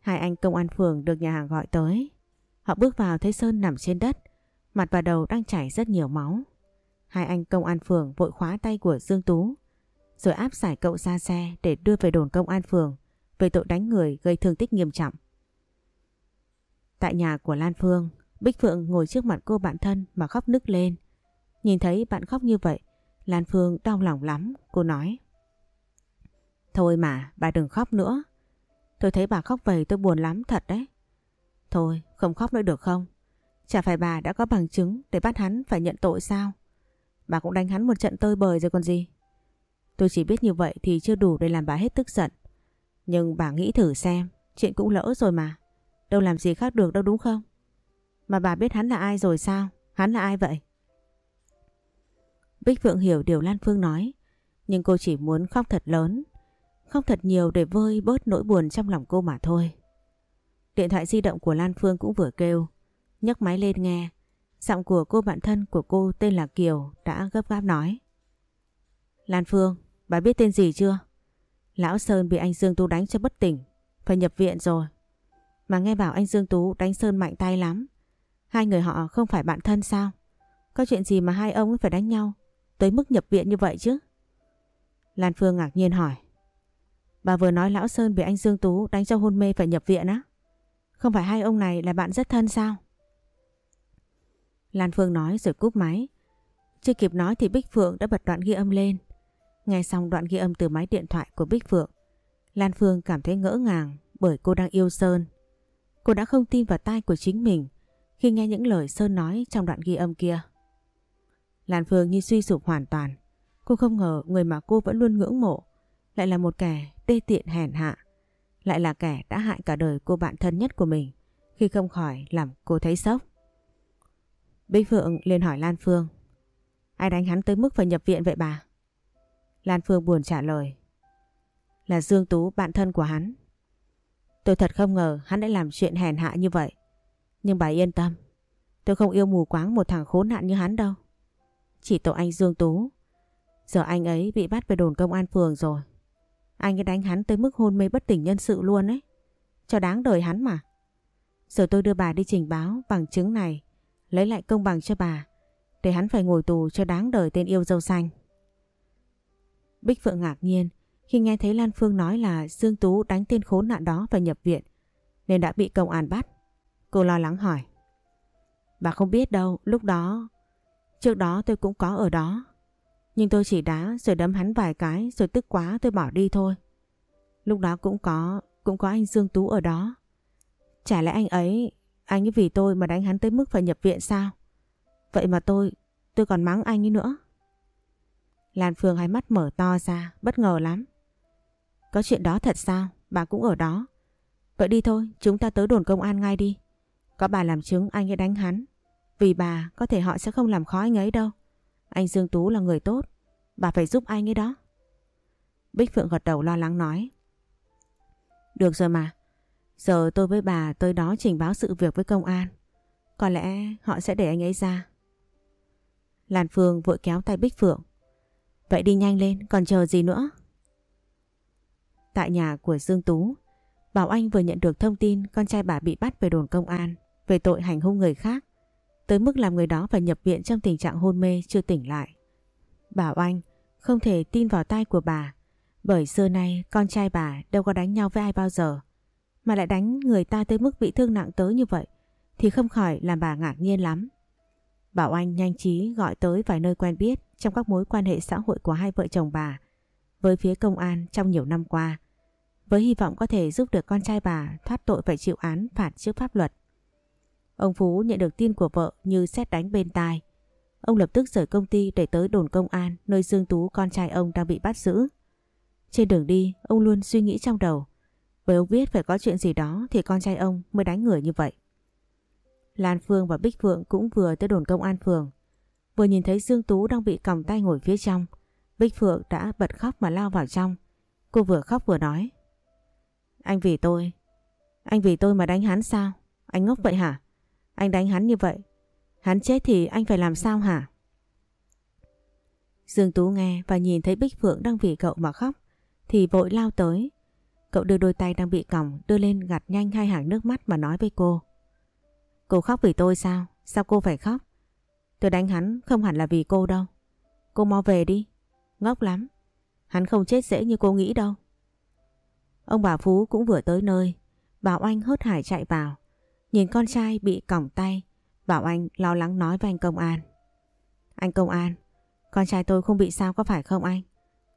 Hai anh công an phường được nhà hàng gọi tới. Họ bước vào thấy Sơn nằm trên đất, mặt và đầu đang chảy rất nhiều máu. Hai anh công an phường vội khóa tay của Dương Tú, rồi áp giải cậu ra xe để đưa về đồn công an phường về tội đánh người gây thương tích nghiêm trọng. Tại nhà của Lan Phương, Bích Phượng ngồi trước mặt cô bạn thân mà khóc nức lên. Nhìn thấy bạn khóc như vậy, Lan Phương đau lòng lắm, cô nói. Thôi mà, bà đừng khóc nữa. Tôi thấy bà khóc vậy tôi buồn lắm thật đấy. Thôi, không khóc nữa được không? Chả phải bà đã có bằng chứng để bắt hắn phải nhận tội sao? Bà cũng đánh hắn một trận tơi bời rồi còn gì? Tôi chỉ biết như vậy thì chưa đủ để làm bà hết tức giận. Nhưng bà nghĩ thử xem, chuyện cũng lỡ rồi mà. Đâu làm gì khác được đâu đúng không? Mà bà biết hắn là ai rồi sao? Hắn là ai vậy? Bích Phượng hiểu điều Lan Phương nói, nhưng cô chỉ muốn khóc thật lớn, khóc thật nhiều để vơi bớt nỗi buồn trong lòng cô mà thôi. Điện thoại di động của Lan Phương cũng vừa kêu, nhấc máy lên nghe, giọng của cô bạn thân của cô tên là Kiều đã gấp gáp nói. Lan Phương, bà biết tên gì chưa? Lão Sơn bị anh Dương Tu đánh cho bất tỉnh, phải nhập viện rồi. Mà nghe bảo anh Dương Tú đánh Sơn mạnh tay lắm. Hai người họ không phải bạn thân sao? Có chuyện gì mà hai ông phải đánh nhau tới mức nhập viện như vậy chứ? Lan Phương ngạc nhiên hỏi. Bà vừa nói Lão Sơn bị anh Dương Tú đánh cho hôn mê phải nhập viện á? Không phải hai ông này là bạn rất thân sao? Lan Phương nói rồi cúp máy. Chưa kịp nói thì Bích Phượng đã bật đoạn ghi âm lên. Nghe xong đoạn ghi âm từ máy điện thoại của Bích Phượng, Lan Phương cảm thấy ngỡ ngàng bởi cô đang yêu Sơn. Cô đã không tin vào tai của chính mình khi nghe những lời Sơn nói trong đoạn ghi âm kia. Lan Phương như suy sụp hoàn toàn. Cô không ngờ người mà cô vẫn luôn ngưỡng mộ lại là một kẻ tê tiện hèn hạ. Lại là kẻ đã hại cả đời cô bạn thân nhất của mình khi không khỏi làm cô thấy sốc. Bích Phượng liền hỏi Lan Phương. Ai đánh hắn tới mức phải nhập viện vậy bà? Lan Phương buồn trả lời. Là Dương Tú, bạn thân của hắn. Tôi thật không ngờ hắn đã làm chuyện hèn hạ như vậy. Nhưng bà yên tâm. Tôi không yêu mù quáng một thằng khốn nạn như hắn đâu. Chỉ tội anh Dương Tú. Giờ anh ấy bị bắt về đồn công an phường rồi. Anh ấy đánh hắn tới mức hôn mê bất tỉnh nhân sự luôn ấy. Cho đáng đời hắn mà. Giờ tôi đưa bà đi trình báo bằng chứng này. Lấy lại công bằng cho bà. Để hắn phải ngồi tù cho đáng đời tên yêu dâu xanh. Bích Phượng ngạc nhiên khi nghe thấy Lan Phương nói là Dương Tú đánh tên khốn nạn đó và nhập viện nên đã bị công an bắt. Cô lo lắng hỏi. Bà không biết đâu, lúc đó... Trước đó tôi cũng có ở đó. Nhưng tôi chỉ đá rồi đấm hắn vài cái rồi tức quá tôi bỏ đi thôi. Lúc đó cũng có, cũng có anh Dương Tú ở đó. Chả lẽ anh ấy, anh ấy vì tôi mà đánh hắn tới mức phải nhập viện sao? Vậy mà tôi, tôi còn mắng anh ấy nữa. Lan Phương hai mắt mở to ra, bất ngờ lắm. Có chuyện đó thật sao? Bà cũng ở đó. Vậy đi thôi, chúng ta tới đồn công an ngay đi. Có bà làm chứng anh ấy đánh hắn. Vì bà, có thể họ sẽ không làm khó anh ấy đâu. Anh Dương Tú là người tốt. Bà phải giúp anh ấy đó. Bích Phượng gật đầu lo lắng nói. Được rồi mà. Giờ tôi với bà tới đó trình báo sự việc với công an. Có lẽ họ sẽ để anh ấy ra. Lan Phương vội kéo tay Bích Phượng. Vậy đi nhanh lên, còn chờ gì nữa? Tại nhà của Dương Tú, Bảo Anh vừa nhận được thông tin con trai bà bị bắt về đồn công an về tội hành hung người khác, tới mức làm người đó phải nhập viện trong tình trạng hôn mê chưa tỉnh lại. Bảo Anh không thể tin vào tai của bà, bởi xưa nay con trai bà đâu có đánh nhau với ai bao giờ, mà lại đánh người ta tới mức bị thương nặng tới như vậy thì không khỏi làm bà ngạc nhiên lắm. Bảo Anh nhanh trí gọi tới vài nơi quen biết trong các mối quan hệ xã hội của hai vợ chồng bà với phía công an trong nhiều năm qua với hy vọng có thể giúp được con trai bà thoát tội phải chịu án phạt trước pháp luật. Ông Phú nhận được tin của vợ như xét đánh bên tai. Ông lập tức rời công ty để tới đồn công an nơi Dương Tú con trai ông đang bị bắt giữ. Trên đường đi, ông luôn suy nghĩ trong đầu. Bởi ông biết phải có chuyện gì đó thì con trai ông mới đánh người như vậy. Lan Phương và Bích Phượng cũng vừa tới đồn công an phường. Vừa nhìn thấy Dương Tú đang bị còng tay ngồi phía trong. Bích Phượng đã bật khóc mà lao vào trong. Cô vừa khóc vừa nói. Anh vì tôi. Anh vì tôi mà đánh hắn sao? Anh ngốc vậy hả? Anh đánh hắn như vậy. Hắn chết thì anh phải làm sao hả? Dương Tú nghe và nhìn thấy Bích Phượng đang vì cậu mà khóc, thì vội lao tới. Cậu đưa đôi tay đang bị còng đưa lên gạt nhanh hai hàng nước mắt mà nói với cô. Cô khóc vì tôi sao? Sao cô phải khóc? Tôi đánh hắn không hẳn là vì cô đâu. Cô mau về đi. Ngốc lắm. Hắn không chết dễ như cô nghĩ đâu. Ông bà Phú cũng vừa tới nơi. Bảo Anh hớt hải chạy vào. Nhìn con trai bị còng tay. Bảo Anh lo lắng nói với anh công an. Anh công an, con trai tôi không bị sao có phải không anh?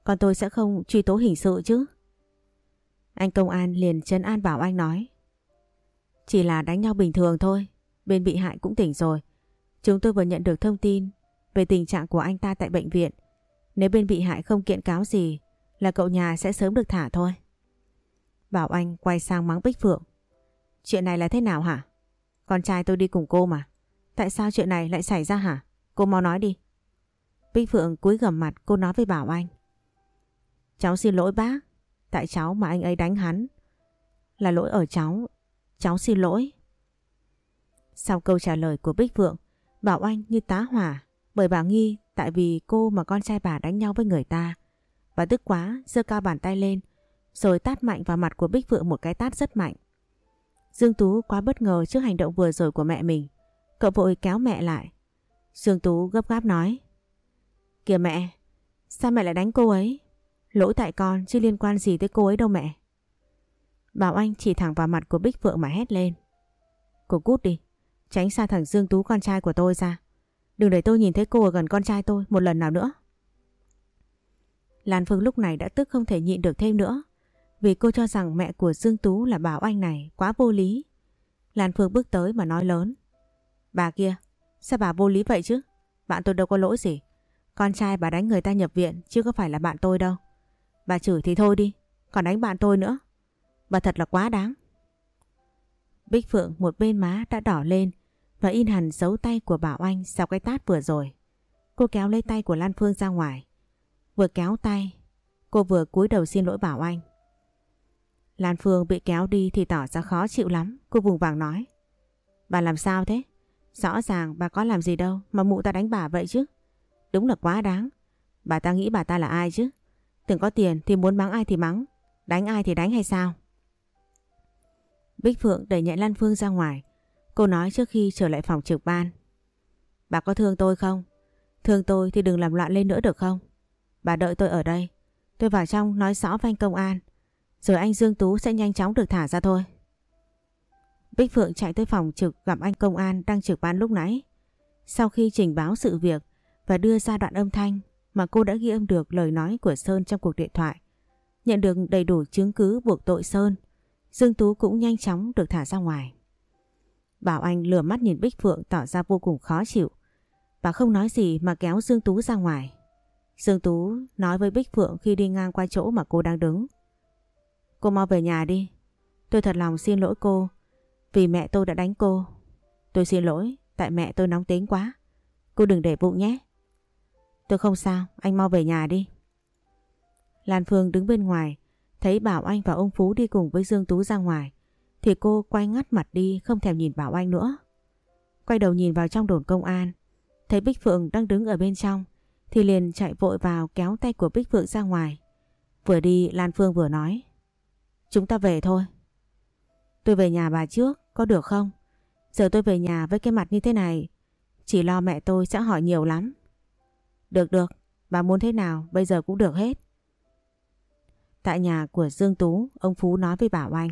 Con tôi sẽ không truy tố hình sự chứ? Anh công an liền chân an Bảo Anh nói. Chỉ là đánh nhau bình thường thôi. bên bị hại cũng tỉnh rồi. Chúng tôi vừa nhận được thông tin về tình trạng của anh ta tại bệnh viện. Nếu bên bị hại không kiện cáo gì là cậu nhà sẽ sớm được thả thôi. Bảo Anh quay sang mắng Bích Phượng. Chuyện này là thế nào hả? Con trai tôi đi cùng cô mà. Tại sao chuyện này lại xảy ra hả? Cô mau nói đi. Bích Phượng cúi gầm mặt cô nói với Bảo Anh. Cháu xin lỗi bác. Tại cháu mà anh ấy đánh hắn. Là lỗi ở cháu. Cháu xin lỗi. Sau câu trả lời của Bích Phượng, Bảo Anh như tá hỏa bởi bà nghi tại vì cô mà con trai bà đánh nhau với người ta. Và tức quá, giơ cao bàn tay lên, rồi tát mạnh vào mặt của Bích Phượng một cái tát rất mạnh. Dương Tú quá bất ngờ trước hành động vừa rồi của mẹ mình. Cậu vội kéo mẹ lại. Dương Tú gấp gáp nói. Kìa mẹ, sao mẹ lại đánh cô ấy? Lỗi tại con chứ liên quan gì tới cô ấy đâu mẹ. Bảo Anh chỉ thẳng vào mặt của Bích Phượng mà hét lên. Cô cút đi, tránh xa thằng Dương Tú con trai của tôi ra. Đừng để tôi nhìn thấy cô ở gần con trai tôi một lần nào nữa. Lan Phương lúc này đã tức không thể nhịn được thêm nữa. Vì cô cho rằng mẹ của Dương Tú là Bảo Anh này quá vô lý. Lan Phương bước tới mà nói lớn. Bà kia, sao bà vô lý vậy chứ? Bạn tôi đâu có lỗi gì. Con trai bà đánh người ta nhập viện chứ có phải là bạn tôi đâu. Bà chửi thì thôi đi, còn đánh bạn tôi nữa. Bà thật là quá đáng. Bích Phượng một bên má đã đỏ lên và in hẳn dấu tay của Bảo Anh sau cái tát vừa rồi. Cô kéo lấy tay của Lan Phương ra ngoài. Vừa kéo tay, cô vừa cúi đầu xin lỗi Bảo Anh. Lan Phương bị kéo đi thì tỏ ra khó chịu lắm. Cô vùng vàng nói. Bà làm sao thế? Rõ ràng bà có làm gì đâu mà mụ ta đánh bà vậy chứ. Đúng là quá đáng. Bà ta nghĩ bà ta là ai chứ? Từng có tiền thì muốn mắng ai thì mắng. Đánh ai thì đánh hay sao? Bích Phượng đẩy nhẹ Lan Phương ra ngoài. Cô nói trước khi trở lại phòng trực ban. Bà có thương tôi không? Thương tôi thì đừng làm loạn lên nữa được không? Bà đợi tôi ở đây. Tôi vào trong nói rõ với anh công an. Rồi anh Dương Tú sẽ nhanh chóng được thả ra thôi. Bích Phượng chạy tới phòng trực gặp anh công an đang trực ban lúc nãy. Sau khi trình báo sự việc và đưa ra đoạn âm thanh mà cô đã ghi âm được lời nói của Sơn trong cuộc điện thoại. Nhận được đầy đủ chứng cứ buộc tội Sơn, Dương Tú cũng nhanh chóng được thả ra ngoài. Bảo Anh lừa mắt nhìn Bích Phượng tỏ ra vô cùng khó chịu. Bà không nói gì mà kéo Dương Tú ra ngoài. Dương Tú nói với Bích Phượng khi đi ngang qua chỗ mà cô đang đứng. Cô mau về nhà đi. Tôi thật lòng xin lỗi cô vì mẹ tôi đã đánh cô. Tôi xin lỗi tại mẹ tôi nóng tính quá. Cô đừng để bụng nhé. Tôi không sao, anh mau về nhà đi. Lan Phương đứng bên ngoài, thấy Bảo Anh và ông Phú đi cùng với Dương Tú ra ngoài, thì cô quay ngắt mặt đi không thèm nhìn Bảo Anh nữa. Quay đầu nhìn vào trong đồn công an, thấy Bích Phượng đang đứng ở bên trong, thì liền chạy vội vào kéo tay của Bích Phượng ra ngoài. Vừa đi Lan Phương vừa nói. Chúng ta về thôi. Tôi về nhà bà trước, có được không? Giờ tôi về nhà với cái mặt như thế này, chỉ lo mẹ tôi sẽ hỏi nhiều lắm. Được được, bà muốn thế nào bây giờ cũng được hết. Tại nhà của Dương Tú, ông Phú nói với Bảo Anh.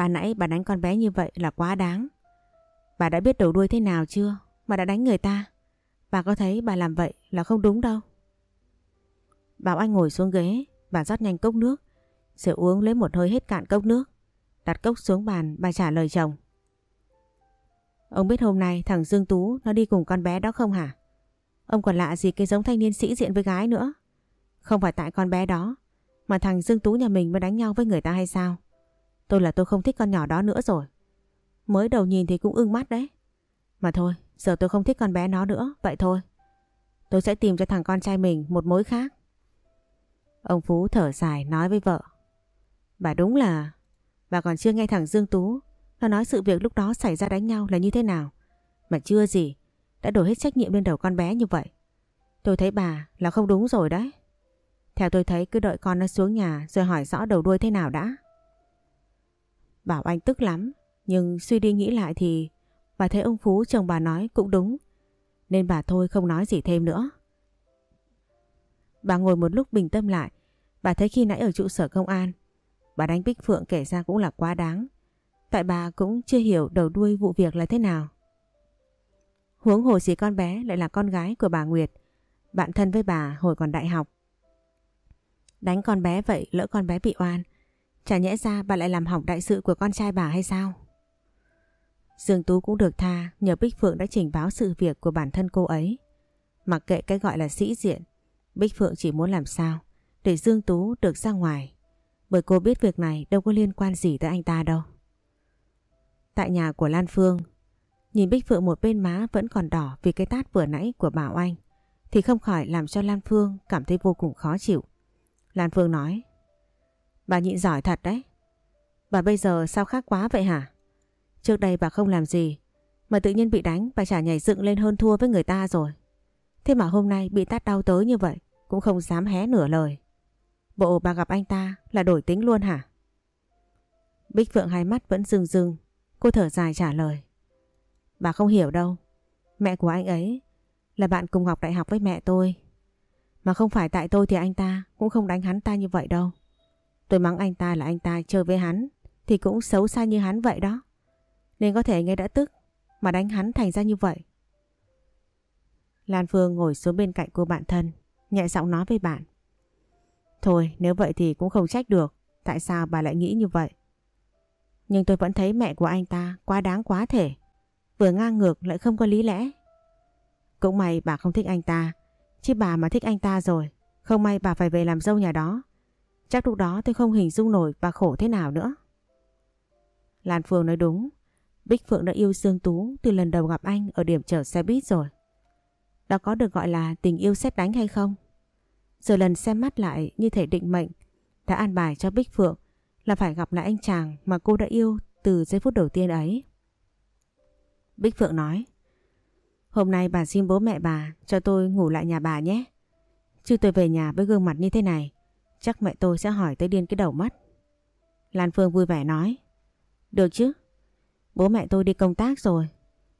Bà nãy bà đánh con bé như vậy là quá đáng. Bà đã biết đầu đuôi thế nào chưa mà đã đánh người ta. Bà có thấy bà làm vậy là không đúng đâu. Bảo Anh ngồi xuống ghế, bà rót nhanh cốc nước, rồi uống lấy một hơi hết cạn cốc nước. Đặt cốc xuống bàn, bà trả lời chồng. Ông biết hôm nay thằng Dương Tú nó đi cùng con bé đó không hả? Ông còn lạ gì cái giống thanh niên sĩ diện với gái nữa. Không phải tại con bé đó, mà thằng Dương Tú nhà mình mới đánh nhau với người ta hay sao? Tôi là tôi không thích con nhỏ đó nữa rồi. Mới đầu nhìn thì cũng ưng mắt đấy. Mà thôi, giờ tôi không thích con bé nó nữa, vậy thôi. Tôi sẽ tìm cho thằng con trai mình một mối khác. Ông Phú thở dài nói với vợ. Bà đúng là... Bà còn chưa nghe thằng Dương Tú Nó nói sự việc lúc đó xảy ra đánh nhau là như thế nào Mà chưa gì Đã đổ hết trách nhiệm lên đầu con bé như vậy Tôi thấy bà là không đúng rồi đấy Theo tôi thấy cứ đợi con nó xuống nhà Rồi hỏi rõ đầu đuôi thế nào đã Bảo anh tức lắm, Nhưng suy đi nghĩ lại thì Bà thấy ông Phú chồng bà nói cũng đúng, Nên bà thôi không nói gì thêm nữa. Bà ngồi một lúc bình tâm lại, Bà thấy khi nãy ở trụ sở công an, Bà đánh Bích Phượng kể ra cũng là quá đáng, Tại bà cũng chưa hiểu đầu đuôi vụ việc là thế nào. Huống hồ gì con bé lại là con gái của bà Nguyệt, Bạn thân với bà hồi còn đại học. Đánh con bé vậy lỡ con bé bị oan Chả nhẽ ra bà lại làm hỏng đại sự của con trai bà hay sao Dương Tú cũng được tha nhờ Bích Phượng đã trình báo sự việc của bản thân cô ấy. Mặc kệ cái gọi là sĩ diện, Bích Phượng chỉ muốn làm sao để Dương Tú được ra ngoài. Bởi cô biết việc này đâu có liên quan gì tới anh ta đâu. Tại nhà của Lan Phương, nhìn Bích Phượng một bên má vẫn còn đỏ vì cái tát vừa nãy của Bảo Anh thì không khỏi làm cho Lan Phương cảm thấy vô cùng khó chịu. Lan Phương nói Bà nhịn giỏi thật đấy. Bà bây giờ sao khác quá vậy hả? Trước đây bà không làm gì, mà tự nhiên bị đánh, bà chả nhảy dựng lên hơn thua với người ta rồi. Thế mà hôm nay bị tát đau tới như vậy, cũng không dám hé nửa lời. Bộ bà gặp anh ta là đổi tính luôn hả? Bích Phượng hai mắt vẫn rưng rưng. Cô thở dài trả lời. Bà không hiểu đâu. Mẹ của anh ấy là bạn cùng học đại học với mẹ tôi. Mà không phải tại tôi thì anh ta cũng không đánh hắn ta như vậy đâu. Tôi mắng anh ta là anh ta chơi với hắn thì cũng xấu xa như hắn vậy đó. Nên có thể anh ấy đã tức mà đánh hắn thành ra như vậy. Lan Phương ngồi xuống bên cạnh cô bạn thân, nhẹ giọng nói với bạn. Thôi nếu vậy thì cũng không trách được, tại sao bà lại nghĩ như vậy? Nhưng tôi vẫn thấy mẹ của anh ta quá đáng quá thể, vừa ngang ngược lại không có lý lẽ. Cũng may bà không thích anh ta, chứ bà mà thích anh ta rồi, không may bà phải về làm dâu nhà đó. Chắc lúc đó tôi không hình dung nổi bà khổ thế nào nữa. Lan Phương nói đúng, Bích Phượng đã yêu Dương Tú từ lần đầu gặp anh ở điểm chở xe buýt rồi. Đó có được gọi là tình yêu xét đánh hay không? Rồi lần xem mắt lại như thể định mệnh đã an bài cho Bích Phượng là phải gặp lại anh chàng mà cô đã yêu từ giây phút đầu tiên ấy. Bích Phượng nói Hôm nay bà xin bố mẹ bà cho tôi ngủ lại nhà bà nhé. Chứ tôi về nhà với gương mặt như thế này chắc mẹ tôi sẽ hỏi tới điên cái đầu mắt Lan Phương vui vẻ nói Được chứ, bố mẹ tôi đi công tác rồi.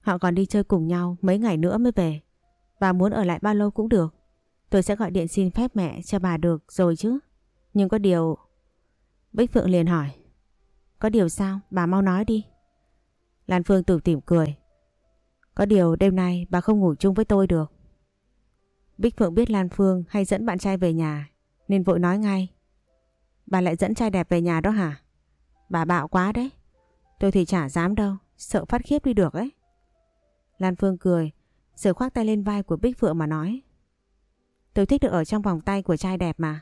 Họ còn đi chơi cùng nhau mấy ngày nữa mới về. Bà muốn ở lại bao lâu cũng được. Tôi sẽ gọi điện xin phép mẹ cho bà được rồi chứ. Nhưng có điều... Bích Phượng liền hỏi. Có điều sao? Bà mau nói đi. Lan Phương tủm tỉm cười. Có điều đêm nay bà không ngủ chung với tôi được. Bích Phượng biết Lan Phương hay dẫn bạn trai về nhà nên vội nói ngay. Bà lại dẫn trai đẹp về nhà đó hả? Bà bạo quá đấy. Tôi thì chả dám đâu, sợ phát khiếp đi được ấy. Lan Phương cười, rồi khoác tay lên vai của Bích Phượng mà nói. Tôi thích được ở trong vòng tay của trai đẹp mà.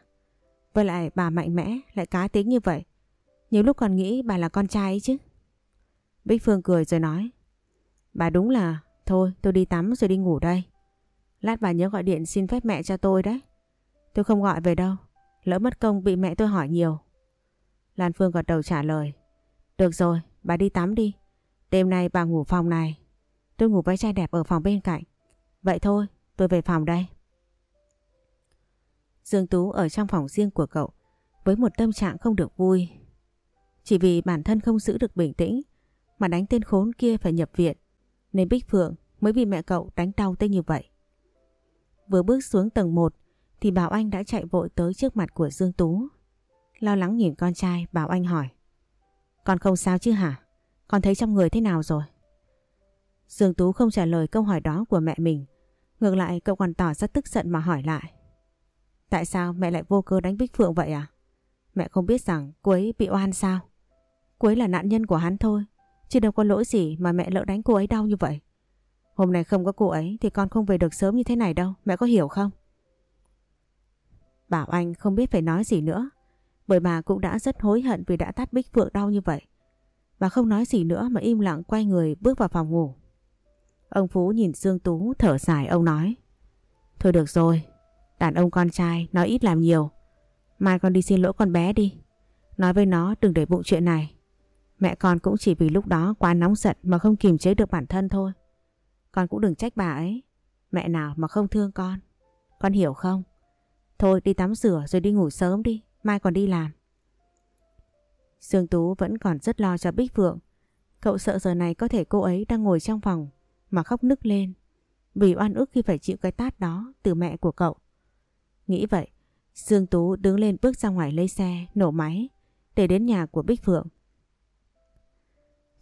Với lại bà mạnh mẽ, lại cá tính như vậy. Nhiều lúc còn nghĩ bà là con trai ấy chứ. Bích Phương cười rồi nói. Bà đúng là, thôi tôi đi tắm rồi đi ngủ đây. Lát bà nhớ gọi điện xin phép mẹ cho tôi đấy. Tôi không gọi về đâu. Lỡ mất công bị mẹ tôi hỏi nhiều. Lan Phương gật đầu trả lời. Được rồi, bà đi tắm đi. Đêm nay bà ngủ phòng này. Tôi ngủ với trai đẹp ở phòng bên cạnh. Vậy thôi, tôi về phòng đây. Dương Tú ở trong phòng riêng của cậu với một tâm trạng không được vui. Chỉ vì bản thân không giữ được bình tĩnh mà đánh tên khốn kia phải nhập viện nên Bích Phượng mới bị mẹ cậu đánh đau tên như vậy. Vừa bước xuống tầng 1 thì Bảo Anh đã chạy vội tới trước mặt của Dương Tú. Lo lắng nhìn con trai, Bảo Anh hỏi Con không sao chứ hả? Con thấy trong người thế nào rồi? Dương Tú không trả lời câu hỏi đó của mẹ mình. Ngược lại, cậu còn tỏ ra tức giận mà hỏi lại. Tại sao mẹ lại vô cơ đánh Bích Phượng vậy à? Mẹ không biết rằng cô ấy bị oan sao? Cô ấy là nạn nhân của hắn thôi. Chứ đâu có lỗi gì mà mẹ lỡ đánh cô ấy đau như vậy. Hôm nay không có cô ấy thì con không về được sớm như thế này đâu. Mẹ có hiểu không? Bảo Anh không biết phải nói gì nữa. Bởi bà cũng đã rất hối hận vì đã tát Bích Phượng đau như vậy. Bà không nói gì nữa mà im lặng quay người bước vào phòng ngủ. Ông Phú nhìn Dương Tú thở dài ông nói. Thôi được rồi, đàn ông con trai nói ít làm nhiều. Mai con đi xin lỗi con bé đi. Nói với nó đừng để bụng chuyện này. Mẹ con cũng chỉ vì lúc đó quá nóng giận mà không kiềm chế được bản thân thôi. Con cũng đừng trách bà ấy. Mẹ nào mà không thương con. Con hiểu không? Thôi đi tắm rửa rồi đi ngủ sớm đi. Mai còn đi làm. Dương Tú vẫn còn rất lo cho Bích Phượng. Cậu sợ giờ này có thể cô ấy đang ngồi trong phòng mà khóc nức lên vì oan ức khi phải chịu cái tát đó từ mẹ của cậu. Nghĩ vậy, Dương Tú đứng lên bước ra ngoài lấy xe, nổ máy để đến nhà của Bích Phượng.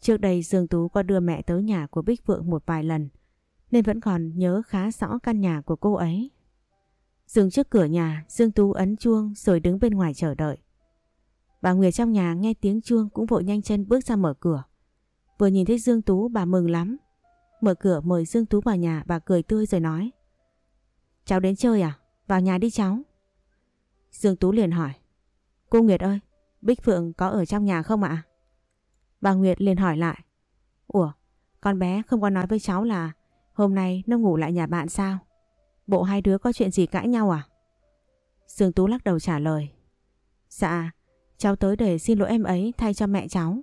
Trước đây Dương Tú có đưa mẹ tới nhà của Bích Phượng một vài lần nên vẫn còn nhớ khá rõ căn nhà của cô ấy. Dừng trước cửa nhà, Dương Tú ấn chuông rồi đứng bên ngoài chờ đợi. Bà Nguyệt trong nhà nghe tiếng chuông cũng vội nhanh chân bước ra mở cửa. Vừa nhìn thấy Dương Tú bà mừng lắm. Mở cửa mời Dương Tú vào nhà bà cười tươi rồi nói. Cháu đến chơi à? Vào nhà đi cháu. Dương Tú liền hỏi. Cô Nguyệt ơi, Bích Phượng có ở trong nhà không ạ? Bà Nguyệt liền hỏi lại. Ủa, con bé không có nói với cháu là hôm nay nó ngủ lại nhà bạn sao? Bộ hai đứa có chuyện gì cãi nhau à? Dương Tú lắc đầu trả lời. Dạ, cháu tới để xin lỗi em ấy thay cho mẹ cháu.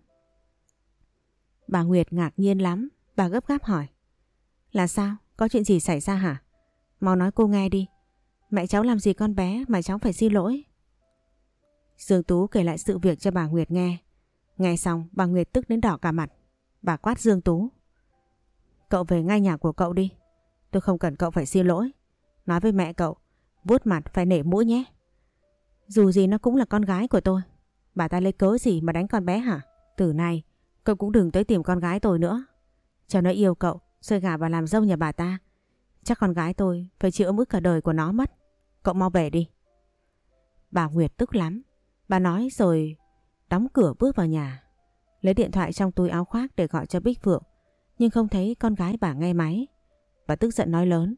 Bà Nguyệt ngạc nhiên lắm, bà gấp gáp hỏi. Là sao? Có chuyện gì xảy ra hả? Mau nói cô nghe đi. Mẹ cháu làm gì con bé mà cháu phải xin lỗi? Dương Tú kể lại sự việc cho bà Nguyệt nghe. Nghe xong bà Nguyệt tức đến đỏ cả mặt. Bà quát Dương Tú. Cậu về ngay nhà của cậu đi. Tôi không cần cậu phải xin lỗi. Nói với mẹ cậu, vuốt mặt phải nể mũi nhé. Dù gì nó cũng là con gái của tôi. Bà ta lấy cớ gì mà đánh con bé hả? Từ nay, cậu cũng đừng tới tìm con gái tôi nữa. Cho nó yêu cậu, xơi gà vào làm dâu nhà bà ta. Chắc con gái tôi phải chịu mức cả đời của nó mất. Cậu mau về đi. Bà Nguyệt tức lắm. Bà nói rồi đóng cửa bước vào nhà. Lấy điện thoại trong túi áo khoác để gọi cho Bích Phượng. Nhưng không thấy con gái bà nghe máy. Bà tức giận nói lớn.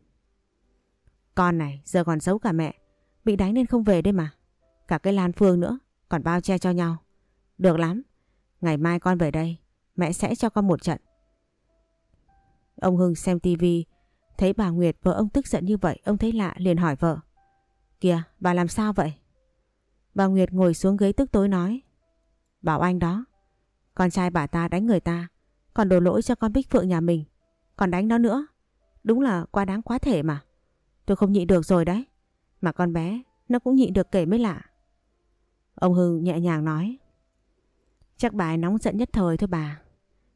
Con này, giờ còn xấu cả mẹ. Bị đánh nên không về đây mà. Cả cái Lan Phương nữa. Còn bao che cho nhau. Được lắm. Ngày mai con về đây. Mẹ sẽ cho con một trận. Ông Hưng xem tivi Thấy bà Nguyệt vợ ông tức giận như vậy, Ông thấy lạ, liền hỏi vợ Kìa, bà làm sao vậy Bà Nguyệt ngồi xuống ghế tức tối nói Bảo anh đó, Con trai bà ta đánh người ta, Còn đổ lỗi cho con Bích Phượng nhà mình, Còn đánh nó nữa Đúng là quá đáng quá thể mà Tôi không nhịn được rồi đấy Mà con bé, nó cũng nhịn được kể mới lạ Ông Hưng nhẹ nhàng nói Chắc bà ấy nóng giận nhất thời thôi bà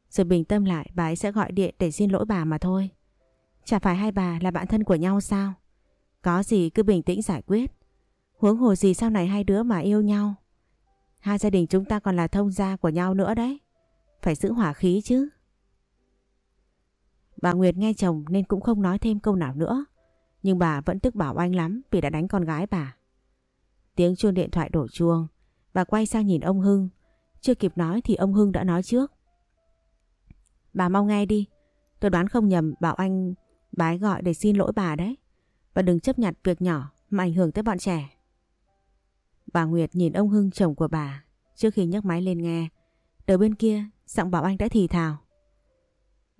Rồi bình tâm lại, bà ấy sẽ gọi điện để xin lỗi bà mà thôi Chả phải hai bà là bạn thân của nhau sao? Có gì cứ bình tĩnh giải quyết. Huống hồ gì sau này hai đứa mà yêu nhau. Hai gia đình chúng ta còn là thông gia của nhau nữa đấy. Phải giữ hỏa khí chứ. Bà Nguyệt nghe chồng nên cũng không nói thêm câu nào nữa. Nhưng bà vẫn tức bảo anh lắm vì đã đánh con gái bà. Tiếng chuông điện thoại đổ chuông. Bà quay sang nhìn ông Hưng. Chưa kịp nói thì ông Hưng đã nói trước. Bà mau nghe đi. Tôi đoán không nhầm bảo anh Bà ấy gọi để xin lỗi bà đấy. Và đừng chấp nhặt việc nhỏ mà ảnh hưởng tới bọn trẻ. Bà Nguyệt nhìn ông Hưng chồng của bà trước khi nhấc máy lên nghe. Đầu bên kia, giọng bảo anh đã thì thào.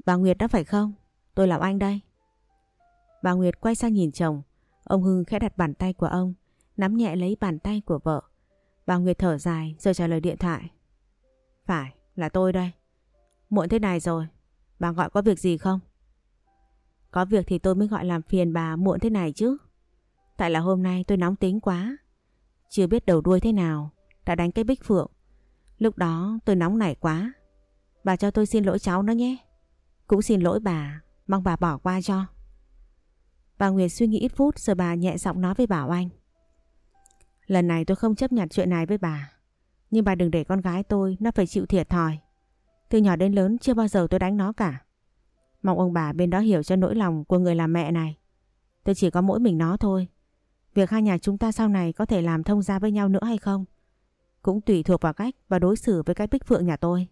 Bà Nguyệt đã phải không? Tôi là anh đây. Bà Nguyệt quay sang nhìn chồng. Ông Hưng khẽ đặt bàn tay của ông nắm nhẹ lấy bàn tay của vợ. Bà Nguyệt thở dài rồi trả lời điện thoại. Phải, là tôi đây. Muộn thế này rồi. Bà gọi có việc gì không? Có việc thì tôi mới gọi làm phiền bà muộn thế này chứ. Tại là hôm nay tôi nóng tính quá. Chưa biết đầu đuôi thế nào, đã đánh cái bích phượng. Lúc đó tôi nóng nảy quá. Bà cho tôi xin lỗi cháu nó nhé. Cũng xin lỗi bà, mong bà bỏ qua cho. Bà Nguyệt suy nghĩ ít phút rồi bà nhẹ giọng nói với Bảo Anh. Lần này tôi không chấp nhận chuyện này với bà. Nhưng bà đừng để con gái tôi nó phải chịu thiệt thòi. Từ nhỏ đến lớn chưa bao giờ tôi đánh nó cả. Mong ông bà bên đó hiểu cho nỗi lòng của người làm mẹ này. Tôi chỉ có mỗi mình nó thôi. Việc hai nhà chúng ta sau này có thể làm thông gia với nhau nữa hay không? Cũng tùy thuộc vào cách và đối xử với cái bích phượng nhà tôi.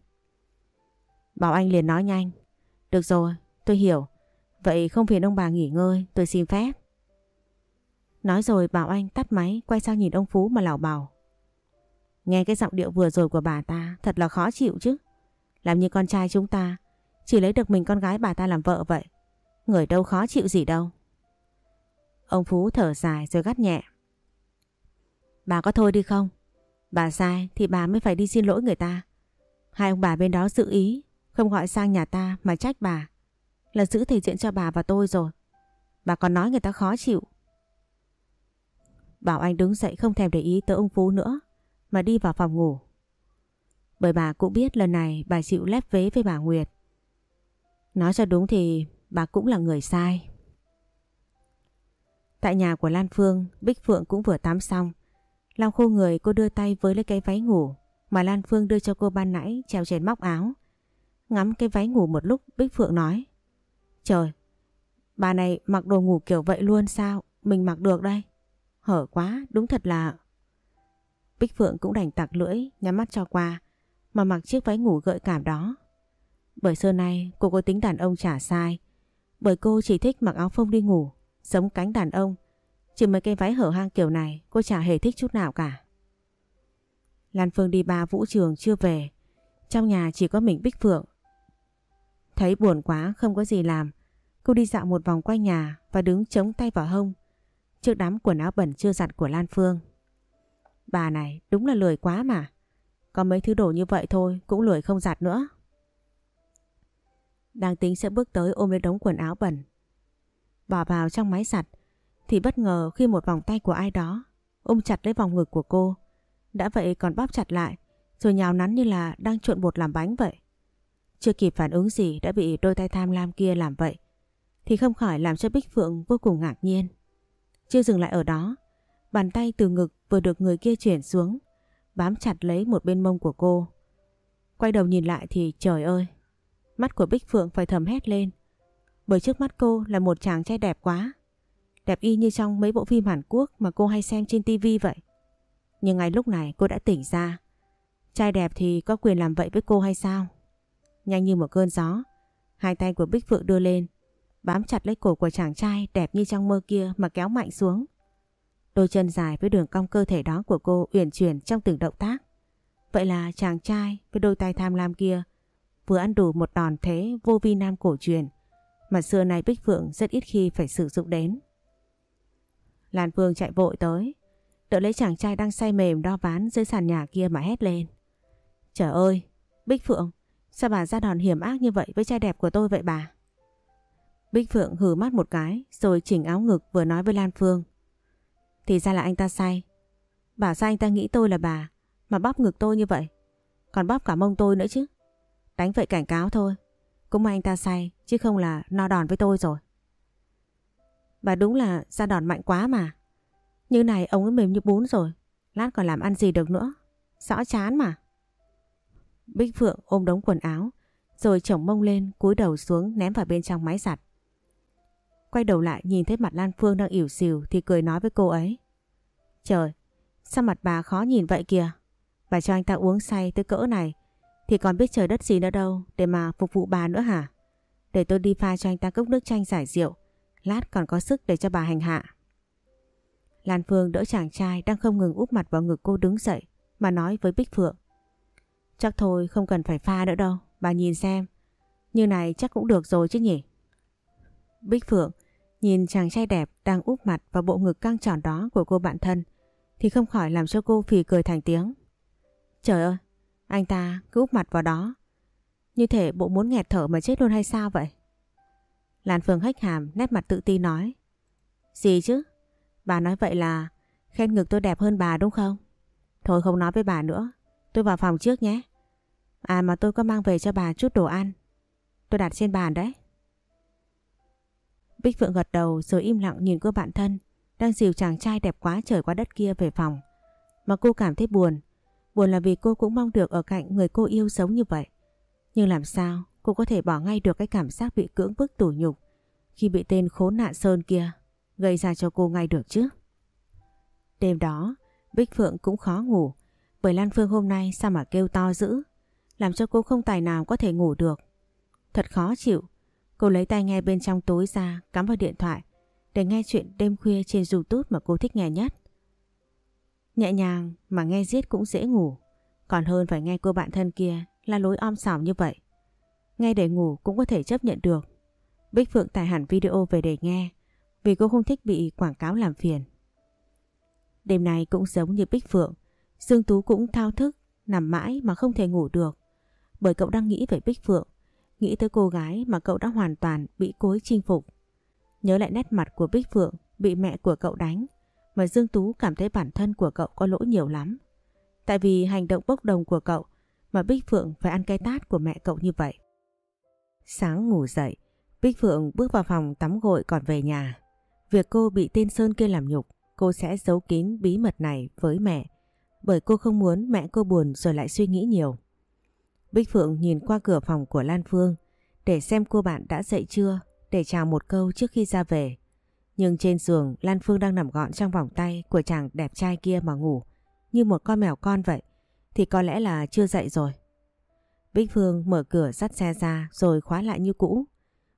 Bảo Anh liền nói nhanh. Được rồi, tôi hiểu. Vậy không phiền ông bà nghỉ ngơi, tôi xin phép. Nói rồi Bảo Anh tắt máy quay sang nhìn ông Phú mà lảo bảo. Nghe cái giọng điệu vừa rồi của bà ta thật là khó chịu chứ. Làm như con trai chúng ta chỉ lấy được mình con gái bà ta làm vợ vậy. Người đâu khó chịu gì đâu. Ông Phú thở dài rồi gắt nhẹ. Bà có thôi đi không? Bà sai thì bà mới phải đi xin lỗi người ta. Hai ông bà bên đó dự ý, không gọi sang nhà ta mà trách bà. Là giữ thể diện cho bà và tôi rồi. Bà còn nói người ta khó chịu. Bảo Anh đứng dậy không thèm để ý tới ông Phú nữa, mà đi vào phòng ngủ. Bởi bà cũng biết lần này bà chịu lép vế với bà Nguyệt. Nói cho đúng thì bà cũng là người sai. Tại nhà của Lan Phương, Bích Phượng cũng vừa tắm xong. Lau khô người cô đưa tay với lấy cái váy ngủ mà Lan Phương đưa cho cô ban nãy treo trên móc áo. Ngắm cái váy ngủ một lúc Bích Phượng nói Trời, bà này mặc đồ ngủ kiểu vậy luôn sao? Mình mặc được đây. Hở quá, đúng thật là... Bích Phượng cũng đành tặc lưỡi, nhắm mắt cho qua, mà mặc chiếc váy ngủ gợi cảm đó. Bởi xưa nay cô có tính đàn ông trả sai. Bởi cô chỉ thích mặc áo phông đi ngủ, sống cánh đàn ông. Chỉ mấy cái váy hở hang kiểu này cô chả hề thích chút nào cả. Lan Phương đi ba vũ trường chưa về. Trong nhà chỉ có mình Bích Phượng. Thấy buồn quá không có gì làm. Cô đi dạo một vòng quanh nhà và đứng chống tay vào hông. Trước đám quần áo bẩn chưa giặt của Lan Phương. Bà này, đúng là lười quá mà. Có mấy thứ đồ như vậy thôi, cũng lười không giặt nữa. Đang tính sẽ bước tới ôm lấy đống quần áo bẩn. Bỏ vào trong máy giặt, thì bất ngờ khi một vòng tay của ai đó ôm chặt lấy vòng ngực của cô. Đã vậy còn bóp chặt lại, rồi nhào nắn như là đang trộn bột làm bánh vậy. Chưa kịp phản ứng gì, đã bị đôi tay tham lam kia làm vậy thì không khỏi làm cho Bích Phượng vô cùng ngạc nhiên. Chưa dừng lại ở đó, bàn tay từ ngực vừa được người kia chuyển xuống, bám chặt lấy một bên mông của cô. Quay đầu nhìn lại thì trời ơi, mắt của Bích Phượng phải thầm hét lên. Bởi trước mắt cô là một chàng trai đẹp quá. Đẹp y như trong mấy bộ phim Hàn Quốc mà cô hay xem trên tivi vậy. Nhưng ngay lúc này cô đã tỉnh ra. Trai đẹp thì có quyền làm vậy với cô hay sao? Nhanh như một cơn gió, hai tay của Bích Phượng đưa lên, bám chặt lấy cổ của chàng trai đẹp như trong mơ kia mà kéo mạnh xuống. Đôi chân dài với đường cong cơ thể đó của cô uyển chuyển trong từng động tác. Vậy là chàng trai với đôi tay tham lam kia vừa ăn đủ một đòn thế vô vi nam cổ truyền mà xưa nay Bích Phượng rất ít khi phải sử dụng đến. Lan Phương chạy vội tới, đỡ lấy chàng trai đang say mềm đo ván dưới sàn nhà kia mà hét lên. Trời ơi, Bích Phượng, sao bà ra đòn hiểm ác như vậy với trai đẹp của tôi vậy bà? Bích Phượng hử mắt một cái, rồi chỉnh áo ngực vừa nói với Lan Phương. Thì ra là anh ta say. Bảo sao anh ta nghĩ tôi là bà, mà bóp ngực tôi như vậy. Còn bóp cả mông tôi nữa chứ. Đánh vậy cảnh cáo thôi. Cũng mà anh ta say chứ không là no đòn với tôi rồi. Bà đúng là ra đòn mạnh quá mà. Như này ông ấy mềm như bún rồi. Lát còn làm ăn gì được nữa. Rõ chán mà. Bích Phượng ôm đống quần áo, rồi chồng mông lên, cúi đầu xuống ném vào bên trong máy giặt. Quay đầu lại nhìn thấy mặt Lan Phương đang ỉu xìu thì cười nói với cô ấy. Trời, sao mặt bà khó nhìn vậy kìa? Bà cho anh ta uống say tới cỡ này thì còn biết trời đất gì nữa đâu để mà phục vụ bà nữa hả? Để tôi đi pha cho anh ta cốc nước chanh giải rượu. Lát còn có sức để cho bà hành hạ. Lan Phương đỡ chàng trai đang không ngừng úp mặt vào ngực cô đứng dậy mà nói với Bích Phượng. Chắc thôi không cần phải pha nữa đâu, bà nhìn xem. Như này chắc cũng được rồi chứ nhỉ? Bích Phượng nhìn chàng trai đẹp đang úp mặt vào bộ ngực căng tròn đó của cô bạn thân thì không khỏi làm cho cô phì cười thành tiếng. Trời ơi, anh ta cứ úp mặt vào đó. Như thể bộ muốn nghẹt thở mà chết luôn hay sao vậy? Lan Phương hách hàm nét mặt tự ti nói. Gì chứ? Bà nói vậy là khen ngực tôi đẹp hơn bà đúng không? Thôi không nói với bà nữa. Tôi vào phòng trước nhé. À mà tôi có mang về cho bà chút đồ ăn. Tôi đặt trên bàn đấy. Bích Phượng gật đầu rồi im lặng nhìn cô bạn thân đang dìu chàng trai đẹp quá trời quá đất kia về phòng. Mà cô cảm thấy buồn. Buồn là vì cô cũng mong được ở cạnh người cô yêu sống như vậy. Nhưng làm sao cô có thể bỏ ngay được cái cảm giác bị cưỡng bức tủ nhục khi bị tên khốn nạn Sơn kia gây ra cho cô ngay được chứ. Đêm đó, Bích Phượng cũng khó ngủ bởi Lan Phương hôm nay sao mà kêu to dữ làm cho cô không tài nào có thể ngủ được. Thật khó chịu Cô lấy tay nghe bên trong túi ra cắm vào điện thoại để nghe chuyện đêm khuya trên YouTube mà cô thích nghe nhất. Nhẹ nhàng mà nghe giết cũng dễ ngủ, còn hơn phải nghe cô bạn thân kia là lối om sòm như vậy. Nghe để ngủ cũng có thể chấp nhận được. Bích Phượng tải hẳn video về để nghe vì cô không thích bị quảng cáo làm phiền. Đêm này cũng giống như Bích Phượng, Dương Tú cũng thao thức, nằm mãi mà không thể ngủ được. Bởi cậu đang nghĩ về Bích Phượng Nghĩ tới cô gái mà cậu đã hoàn toàn bị cối chinh phục. Nhớ lại nét mặt của Bích Phượng bị mẹ của cậu đánh mà Dương Tú cảm thấy bản thân của cậu có lỗi nhiều lắm. Tại vì hành động bốc đồng của cậu mà Bích Phượng phải ăn cái tát của mẹ cậu như vậy. Sáng ngủ dậy, Bích Phượng bước vào phòng tắm gội còn về nhà. Việc cô bị tên Sơn kia làm nhục, cô sẽ giấu kín bí mật này với mẹ. Bởi cô không muốn mẹ cô buồn rồi lại suy nghĩ nhiều. Bích Phượng nhìn qua cửa phòng của Lan Phương, để xem cô bạn đã dậy chưa, để chào một câu trước khi ra về. Nhưng trên giường, Lan Phương đang nằm gọn trong vòng tay của chàng đẹp trai kia mà ngủ, như một con mèo con vậy, thì có lẽ là chưa dậy rồi. Bích Phương mở cửa dắt xe ra rồi khóa lại như cũ.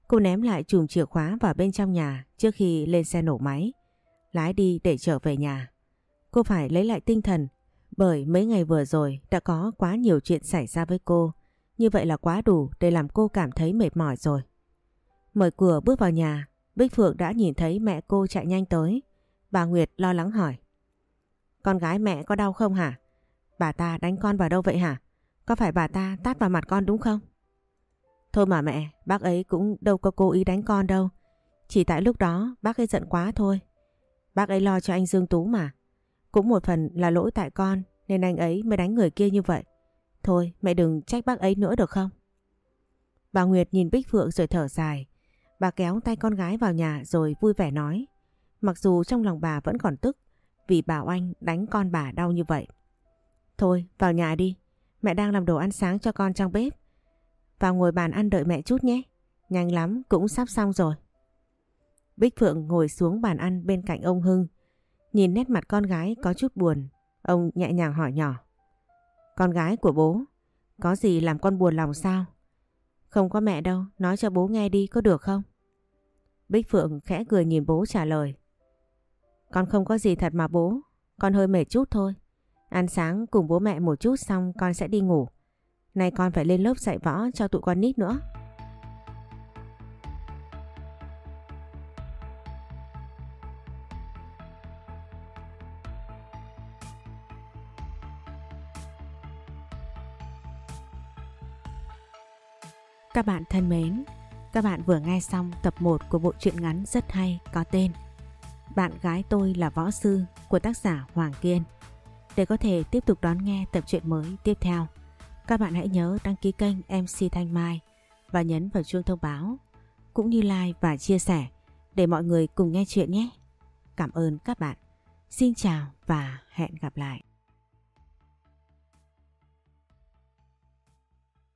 Cô ném lại chùm chìa khóa vào bên trong nhà trước khi lên xe nổ máy. Lái đi để trở về nhà. Cô phải lấy lại tinh thần bởi mấy ngày vừa rồi đã có quá nhiều chuyện xảy ra với cô. Như vậy là quá đủ để làm cô cảm thấy mệt mỏi rồi. Mở cửa bước vào nhà, Bích Phượng đã nhìn thấy mẹ cô chạy nhanh tới. Bà Nguyệt lo lắng hỏi. Con gái mẹ có đau không hả? Bà ta đánh con vào đâu vậy hả? Có phải bà ta tát vào mặt con đúng không? Thôi mà mẹ, bác ấy cũng đâu có cố ý đánh con đâu. Chỉ tại lúc đó bác ấy giận quá thôi. Bác ấy lo cho anh Dương Tú mà. Cũng một phần là lỗi tại con, nên anh ấy mới đánh người kia như vậy. Thôi, mẹ đừng trách bác ấy nữa được không? Bà Nguyệt nhìn Bích Phượng rồi thở dài. Bà kéo tay con gái vào nhà rồi vui vẻ nói. Mặc dù trong lòng bà vẫn còn tức vì bảo anh đánh con bà đau như vậy. Thôi, vào nhà đi. Mẹ đang làm đồ ăn sáng cho con trong bếp. Vào ngồi bàn ăn đợi mẹ chút nhé. Nhanh lắm, cũng sắp xong rồi. Bích Phượng ngồi xuống bàn ăn bên cạnh ông Hưng. Nhìn nét mặt con gái có chút buồn. Ông nhẹ nhàng hỏi nhỏ. Con gái của bố, có gì làm con buồn lòng sao? Không có mẹ đâu, nói cho bố nghe đi có được không? Bích Phượng khẽ cười nhìn bố trả lời. Con không có gì thật mà bố, con hơi mệt chút thôi. Ăn sáng cùng bố mẹ một chút xong con sẽ đi ngủ. Nay con phải lên lớp dạy võ cho tụi con nít nữa. Các bạn thân mến, các bạn vừa nghe xong tập 1 của bộ truyện ngắn rất hay có tên Bạn gái tôi là võ sư của tác giả Hoàng Kiên. Để có thể tiếp tục đón nghe tập truyện mới tiếp theo, các bạn hãy nhớ đăng ký kênh MC Thanh Mai và nhấn vào chuông thông báo, cũng như like và chia sẻ để mọi người cùng nghe chuyện nhé. Cảm ơn các bạn. Xin chào và hẹn gặp lại.